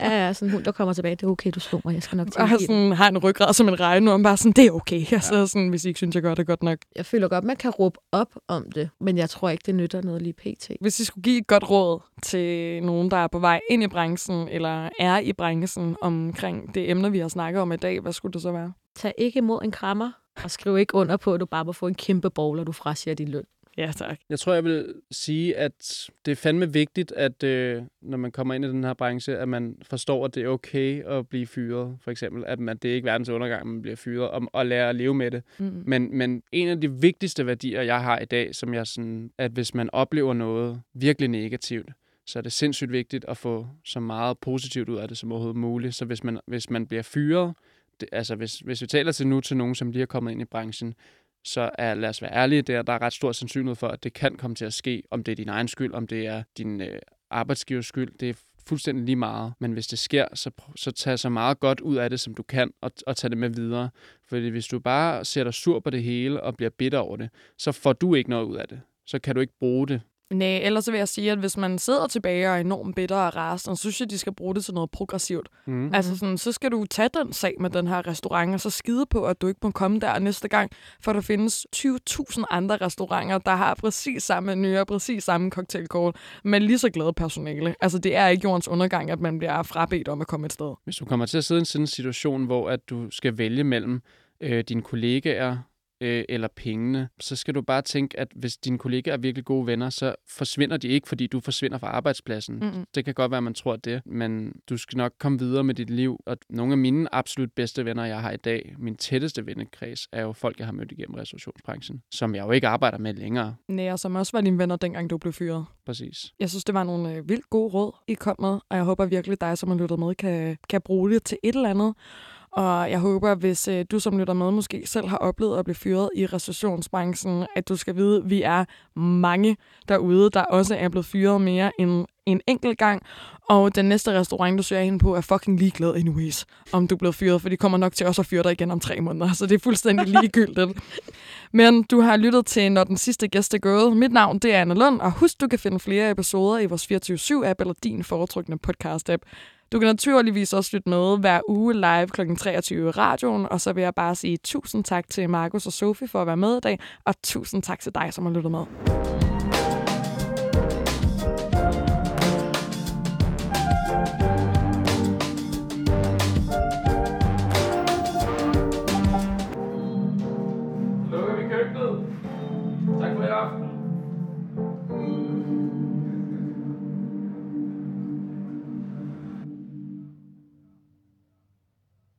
ja, ja, sådan en hund, der kommer tilbage, det er okay, du slår mig, jeg skal nok til at sådan, har en ryggrad som en regne, og bare sådan, det er okay. Ja. Så sådan, hvis I ikke synes, jeg gør det godt nok. Jeg føler godt, man kan råbe op om det, men jeg tror ikke, det nytter noget lige pt. Hvis I skulle give et godt råd til nogen, der er på vej ind i branchen, eller er i branchen omkring det emne, vi har snakket om i dag, hvad skulle det så være? Tag ikke imod en krammer. Og skriv ikke under på, at du bare må få en kæmpe bowl, og du frasiger din løn. Ja, tak. Jeg tror, jeg vil sige, at det er fandme vigtigt, at øh, når man kommer ind i den her branche, at man forstår, at det er okay at blive fyret, for eksempel. At man, det er ikke verdens undergang, man bliver fyret, og, og lære at leve med det. Mm. Men, men en af de vigtigste værdier, jeg har i dag, som jeg sådan, at hvis man oplever noget virkelig negativt, så er det sindssygt vigtigt at få så meget positivt ud af det som overhovedet muligt. Så hvis man, hvis man bliver fyret, det, altså hvis, hvis vi taler til nu til nogen, som lige er kommet ind i branchen, så er, lad os være ærlige, der, der er ret stor sandsynlighed for, at det kan komme til at ske, om det er din egen skyld, om det er din øh, arbejdsgivers skyld, det er fuldstændig lige meget. Men hvis det sker, så, så tag så meget godt ud af det, som du kan, og, og tag det med videre. Fordi hvis du bare ser dig sur på det hele og bliver bitter over det, så får du ikke noget ud af det. Så kan du ikke bruge det Nej, ellers så vil jeg sige, at hvis man sidder tilbage og er enormt bitter og rasende, så synes jeg, at de skal bruge det til noget progressivt. Mm. Altså sådan, så skal du tage den sag med den her restaurant, og så skide på, at du ikke må komme der næste gang, for der findes 20.000 andre restauranter, der har præcis samme nye og præcis samme cocktailkort, med lige så glade personale. Altså det er ikke jordens undergang, at man bliver frabedt om at komme et sted. Hvis du kommer til at sidde i en sådan situation, hvor at du skal vælge mellem øh, dine kollegaer, øh, eller pengene, så skal du bare tænke, at hvis dine kollegaer er virkelig gode venner, så forsvinder de ikke, fordi du forsvinder fra arbejdspladsen. Mm-hmm. Det kan godt være, at man tror det, men du skal nok komme videre med dit liv. Og nogle af mine absolut bedste venner, jeg har i dag, min tætteste vennekreds, er jo folk, jeg har mødt igennem restaurationsbranchen, som jeg jo ikke arbejder med længere. Nej, og som også var dine venner, dengang du blev fyret. Præcis. Jeg synes, det var nogle øh, vildt gode råd, I kom med, og jeg håber virkelig, dig, som har lyttet med, kan, kan bruge det til et eller andet. Og jeg håber, hvis øh, du som lytter med måske selv har oplevet at blive fyret i restaurationsbranchen, at du skal vide, at vi er mange derude, der også er blevet fyret mere end en enkelt gang. Og den næste restaurant, du søger ind på, er fucking ligeglad anyways, om du er blevet fyret, for de kommer nok til også at fyre dig igen om tre måneder, så det er fuldstændig ligegyldigt. Men du har lyttet til, når den sidste gæst er gået. Mit navn det er Anna Lund, og husk, du kan finde flere episoder i vores 24-7-app eller din foretrukne podcast-app. Du kan naturligvis også lytte med hver uge live kl. 23 i radioen, og så vil jeg bare sige tusind tak til Markus og Sofie for at være med i dag, og tusind tak til dig, som har lyttet med.